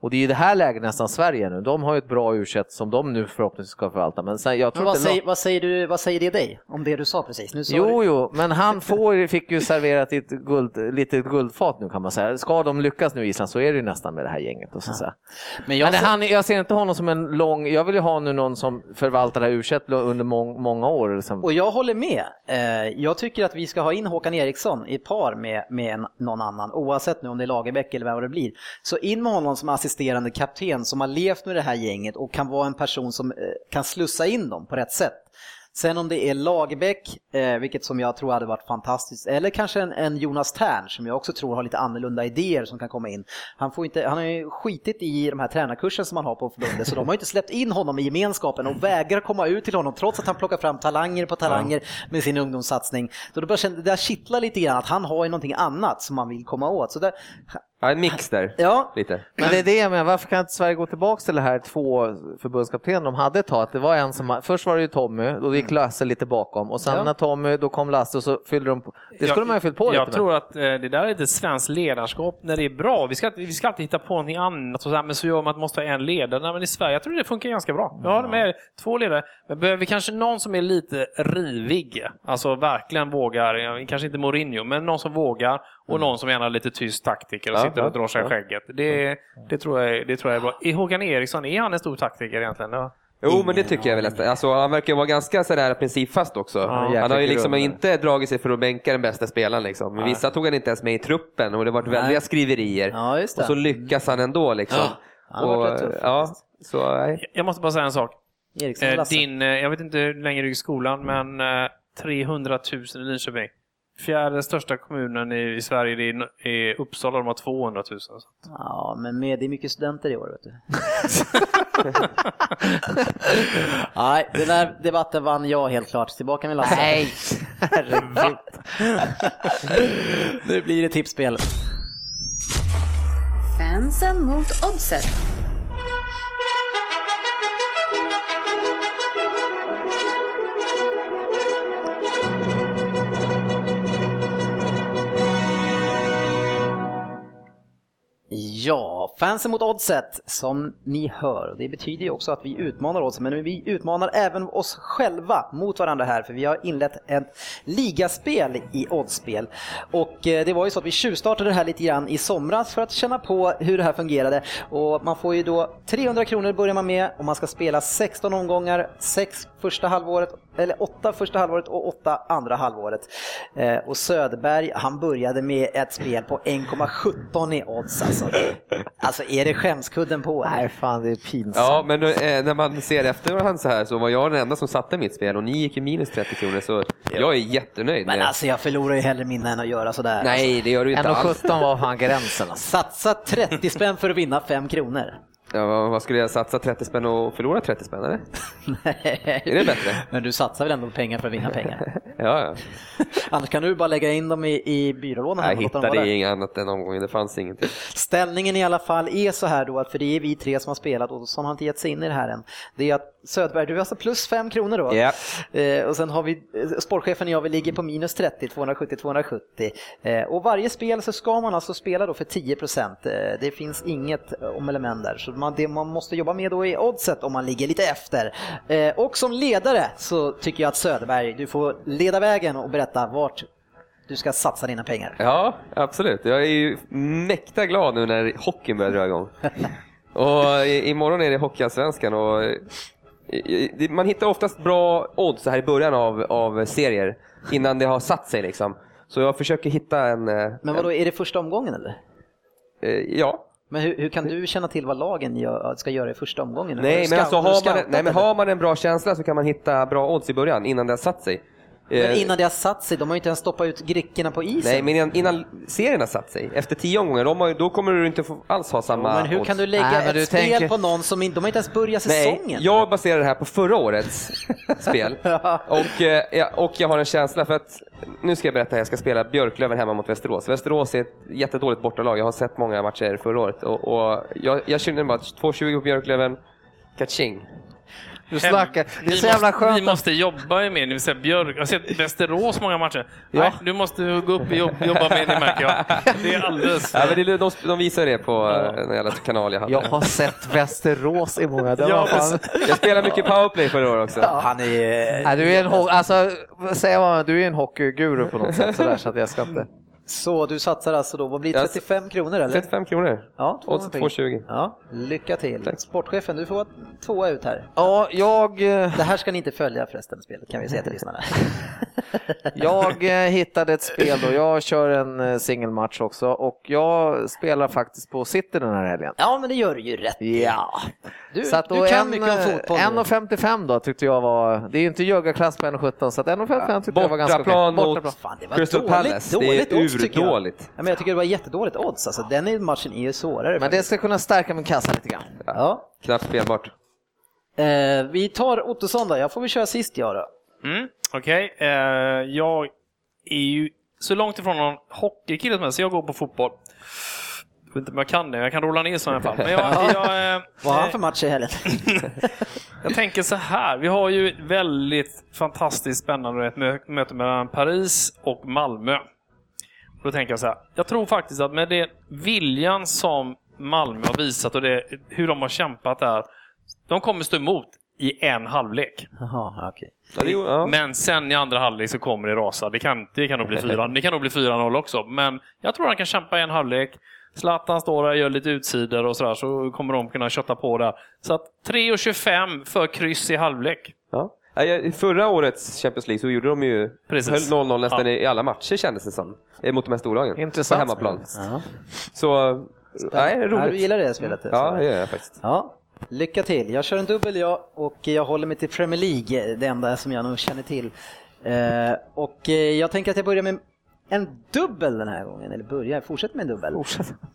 Och det är ju det här läget nästan Sverige nu. De har ju ett bra u som de nu förhoppningsvis ska förvalta. Men sen, jag tror Men vad, säger, vad, säger du, vad säger det dig om det du sa precis? Nu sa Jo, du, jo, men han får, fick ju serverat i ett guld, litet guldfat nu kan man säga. Ska de lyckas nu i Island så är det ju nästan med det här gänget. Och så säga. men jag, Men det, han, jag ser inte honom som en lång, jag vill ju ha nu någon som förvaltar det här u under mång, många år. Liksom. och jag håller med. Eh, jag tycker att vi ska ha in Håkan Eriksson i par med, med någon annan, oavsett nu om det är Lagerbäck eller vad det blir. Så in med honom som assisterande kapten som har levt med det här gänget och kan vara en person som eh, kan slussa in dem på rätt sätt. Sen om det är Lagerbäck, eh, vilket som jag tror hade varit fantastiskt, eller kanske en, en Jonas Tern som jag också tror har lite annorlunda idéer som kan komma in. Han, får inte, han har ju skitit i de här tränarkursen som han har på förbundet så de har ju inte släppt in honom i gemenskapen och vägrar komma ut till honom trots att han plockar fram talanger på talanger med sin ungdomssatsning. Så då börjar det där kittlar lite grann att han har ju någonting annat som man vill komma åt. Så där, ja, en mix där, ja, lite. Men det är det jag menar, varför kan inte Sverige gå tillbaka till det här två förbundskaptener de hade ett tag? Att det var en som, först var det ju Tommy, då gick Lasse lite bakom och sen Ja. när Tommy, då kom Lasse och så fyllde de på. Det skulle Jag- man ju fyllt på Jag lite tror att eh, det där är lite svenskt ledarskap när det är bra. Vi ska, vi ska alltid hitta på någonting annat och så här, men så gör man att man måste ha en ledare. Nej, men i Sverige, jag tror det funkar ganska bra. Jag har med två ledare. Men behöver vi kanske någon som är lite rivig? Alltså verkligen vågar, ja, kanske inte Mourinho, men någon som vågar och någon som gärna är lite tyst taktiker och Ja, sitter och ja, drar sig i ja. skägget. Det, det, tror jag, det tror jag är bra. Är Håkan Eriksson, är han en stor taktiker egentligen? Ja. Jo, men det tycker jag väl nästan. Alltså, han verkar vara ganska sådär principfast också. han har ju liksom grund. inte dragit sig för att bänka den bästa spelaren. Liksom. Men vissa tog han inte ens med i truppen och det var väldiga skriverier. Ja, just det. Och så lyckas han ändå. Liksom. han har varit och, tuff ja, så, nej. Jag måste bara säga en sak. Eriksson Eh, din, eh, jag vet inte hur länge du gick i skolan, men eh, 300 000 i Linköping. Fjärde största kommunen i, i Sverige det är, är Uppsala, de har 200 000. Så. Ja, men med, det är mycket studenter i år vet du. Nej, den här debatten vann jag helt klart. Tillbaka med Lasse. Nej, herregud. Nu blir det tipsspel. Fansen mot Oddset. Ja, fansen mot oddset som ni hör. Det betyder ju också att vi utmanar oss, men vi utmanar även oss själva mot varandra här, för vi har inlett ett ligaspel i oddsspel. Och eh, det var ju så att vi tjuvstartade det här lite grann i somras för att känna på hur det här fungerade. Och man får ju då 300 kronor börjar man med och man ska spela 16 omgångar, 6 första halvåret, eller 8 första halvåret och 8 andra halvåret. Eh, Och Söderberg, han började med ett spel på 1,17 i odds alltså. Alltså är det skämskudden på? Nej, fan det är pinsamt. Ja, men eh, när man ser efterhand så här så var jag den enda som satte mitt spel och ni gick i minus 30 kronor så jag är jättenöjd. Men med- alltså jag förlorar ju hellre mina än att göra sådär. Nej, det gör du inte alls. 1,17 var fan gränsen alltså. Satsa 30 spänn för att vinna 5 kronor. Ja, vad skulle jag satsa 30 spänn och förlora 30 spänn eller? Är det bättre? Men du satsar väl ändå pengar för att vinna pengar? Ja, ja. Annars kan du bara lägga in dem i, i byrålådan. Jag hittade inget annat den omgången, det fanns ingenting. Ställningen i alla fall är så här då, att för det är vi tre som har spelat och som har inte gett sig in i det här än. Det är att Söderberg, du är alltså plus 5 kronor då. Ja. Eh, och sen har vi eh, sportchefen och jag, vi ligger på minus 30, 270, 270. Eh, och varje spel så ska man alltså spela då för 10 procent. Eh, det finns inget eh, om eller men där. Så man, det man måste jobba med då är oddset om man ligger lite efter. Eh, och som ledare så tycker jag att Söderberg, du får leda vägen och berätta vart du ska satsa dina pengar. Ja, absolut. Jag är ju mäkta glad nu när hockeyn börjar dra igång. Och i- imorgon är det Hockeyallsvenskan och man hittar oftast bra odds så här i början av, av serier innan det har satt sig liksom. Så jag försöker hitta en... eh, Men vadå, är det första omgången eller? eh, Ja. Men hur, hur kan du känna till vad lagen gör, ska göra i första omgången? Nej, Scout- men alltså har man, nej, men har man en bra känsla så kan man hitta bra odds i början innan det har satt sig. Men Eh, innan det har satt sig, de har ju inte ens stoppat ut grickorna på isen. Nej, men innan, innan serien har satt sig, efter tio omgångar, de har, då kommer du inte få alls ha samma men hur odds. kan du lägga Nej, ett du spel tänker- på någon som inte, de har inte ens börjat säsongen? Nej, jag baserar det här på förra årets spel. Och, eh, och jag har en känsla för att, nu ska jag berätta, jag ska spela Björklöven hemma mot Västerås. Västerås är ett jättedåligt bortalag, jag har sett många matcher förra året. Och, och jag, jag känner bara att 2-20 på Björklöven, kaching. Du snackar. Det är så jävla skönt. att- måste jobba med, ni vill säga Björk, jag har sett Västerås många matcher. Ja. Nej, du måste gå upp och jobb, jobba med det märker jag. Det är alldeles... Ja, men det, de, de visar det på ja. den jävla kanal jag hade. Jag har sett Västerås i många... Det var Ja, fan... Jag spelade mycket powerplay förra året också. Han är... Nej, du är en, ho- alltså, säga vad, du är en hockeyguru på något sätt sådär, så att jag ska inte... Så du satsar alltså då, vad blir det, Jag- 35 kronor eller? 35 kronor. Ja, Odds 200 2,20. Ja, lycka till. Sportchefen, du får vara tvåa ut här. Ja, jag, eh, Det här ska ni inte följa förresten, spelet kan vi säga till lyssnarna. jag eh, hittade ett spel då. Jag kör en eh, singelmatch också och jag spelar faktiskt på City den här helgen. Ja, men det gör du ju rätt. Ja. Du, Så att du kan en, mycket om fotboll. eh, 1,55 då tyckte jag var, det är ju inte juggarklass på 1,17 så att 1,55 tyckte jag var ganska okej. Bortaplan mot Crystal dåligt, Palace. dåligt det urdåligt. Ja, men jag tycker det var jättedåligt odds. Alltså, den är- matchen är ju svårare. Men det faktiskt. ska kunna stärka min kassa lite grann. Ja. Knappt spelbart. Eh, vi tar Ottosson då. Jag får väl köra sist jag då. Mm, Okej, eh, jag är ju så långt ifrån någon hockeykille som helst, så jag går på fotboll. Jag vet inte om jag kan det, jag kan Roland Nilsson i alla fall. Men jag, jag, eh, Vad har han för match i helgen? Jag tänker så här, vi har ju ett väldigt fantastiskt spännande ett mö- möte mellan Paris och Malmö. Då tänker jag så här, jag tror faktiskt att med det viljan som Malmö har visat och det, hur de har kämpat där, de kommer stå emot i en halvlek. Det, ja. Men sen i andra halvlek så kommer det rasa. Det kan, det kan nog bli 4 Det kan nog bli 4-0 också. Men jag tror han kan kämpa i en halvlek. Zlatan står där, gör lite utsidor och sådär, så kommer de kunna kötta på där. Så att 3,25 för kryss i halvlek. Ja. Förra årets Champions League så gjorde de ju Precis. höll 0-0 nästan Ja. i alla matcher kändes det som. Eh, Mot de här storlagen. Intressant. På hemmaplan. Ja. Så, nej, Ja, du roligt. gillar det spelet? Ja, det gör jag faktiskt. Ja, lycka till. Jag kör en dubbel jag och jag håller mig till Premier League, det enda som jag nog känner till. Eh, och eh, jag tänker att jag börjar med en dubbel den här gången, eller börjar, fortsätter med en dubbel.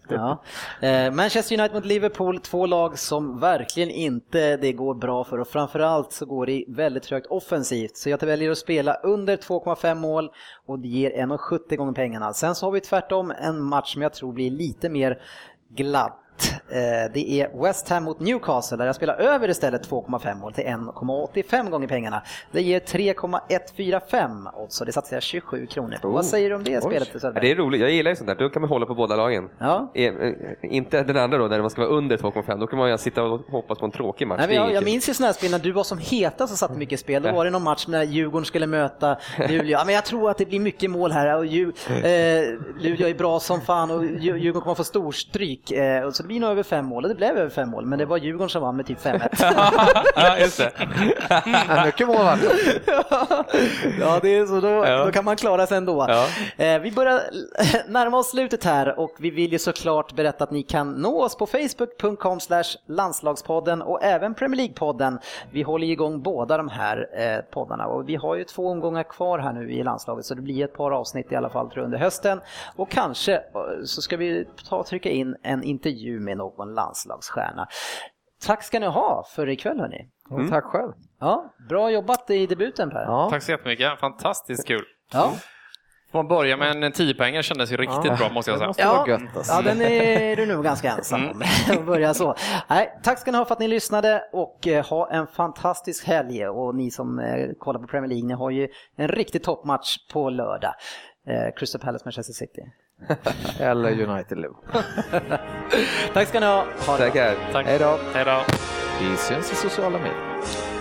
Ja. Eh, Manchester United mot Liverpool, två lag som verkligen inte det går bra för och framförallt så går det väldigt trögt offensivt. Så jag väljer att spela under 2,5 mål och det ger 1,70 gånger pengarna. Sen så har vi tvärtom en match som jag tror blir lite mer glatt. Eh, Det är West Ham mot Newcastle där jag spelar över istället 2,5 mål till 1,85 gånger pengarna. Det ger 3,145 odds och det satsar jag 27 kronor på. Vad säger du om det spelet? Ja, Söderberg? det är roligt, jag gillar ju sånt där. Då kan man hålla på båda lagen. Ja. Eh, eh, Inte den andra då, där man ska vara under 2,5. Då kan man ju sitta och hoppas på en tråkig match. Nej, jag, jag minns ju sådana här spel när du var som hetast och satte mycket spel. Då var det någon match när Djurgården skulle möta Luleå. Ja, men jag tror att det blir mycket mål här och eh, Luleå är bra som fan och Dju- Djurgården kommer att få storstryk. Eh, och så det blir nog över fem mål och det blev över fem mål. Men det var Djurgården som vann med typ 5-1. ja, just det. Mycket mål va? ja, det är så då, Ja. då kan man klara sig ändå. Ja. Eh, vi börjar närma oss slutet här och vi vill ju såklart berätta att ni kan nå oss på facebook.com landslagspodden och även Premier League-podden. Vi håller igång båda de här eh, poddarna och vi har ju två omgångar kvar här nu i landslaget så det blir ett par avsnitt i alla fall tror jag under hösten och kanske eh, så ska vi ta och trycka in en intervju med någon landslagsstjärna. Tack ska ni ha för ikväll hörni. Tack själv. Ja, bra jobbat i debuten Per. Ja. Tack så jättemycket. Fantastiskt kul. Ja. Man börja med en 10 poänger kändes ju riktigt Ja. bra måste jag Det säga. måste vara gött alltså. Ja, den är du nog ganska ensam om. att börja så. Nej, tack ska ni ha för att ni lyssnade och eh, ha en fantastisk helg. Och ni som eh, kollar på Premier League, ni har ju en riktig toppmatch på lördag. Eh, Crystal Palace, Manchester City. Eller United Liverpool. Tack ska ni ha. ha. Tackar. Tack. Hej då. Hej då. Vi syns i sociala medier.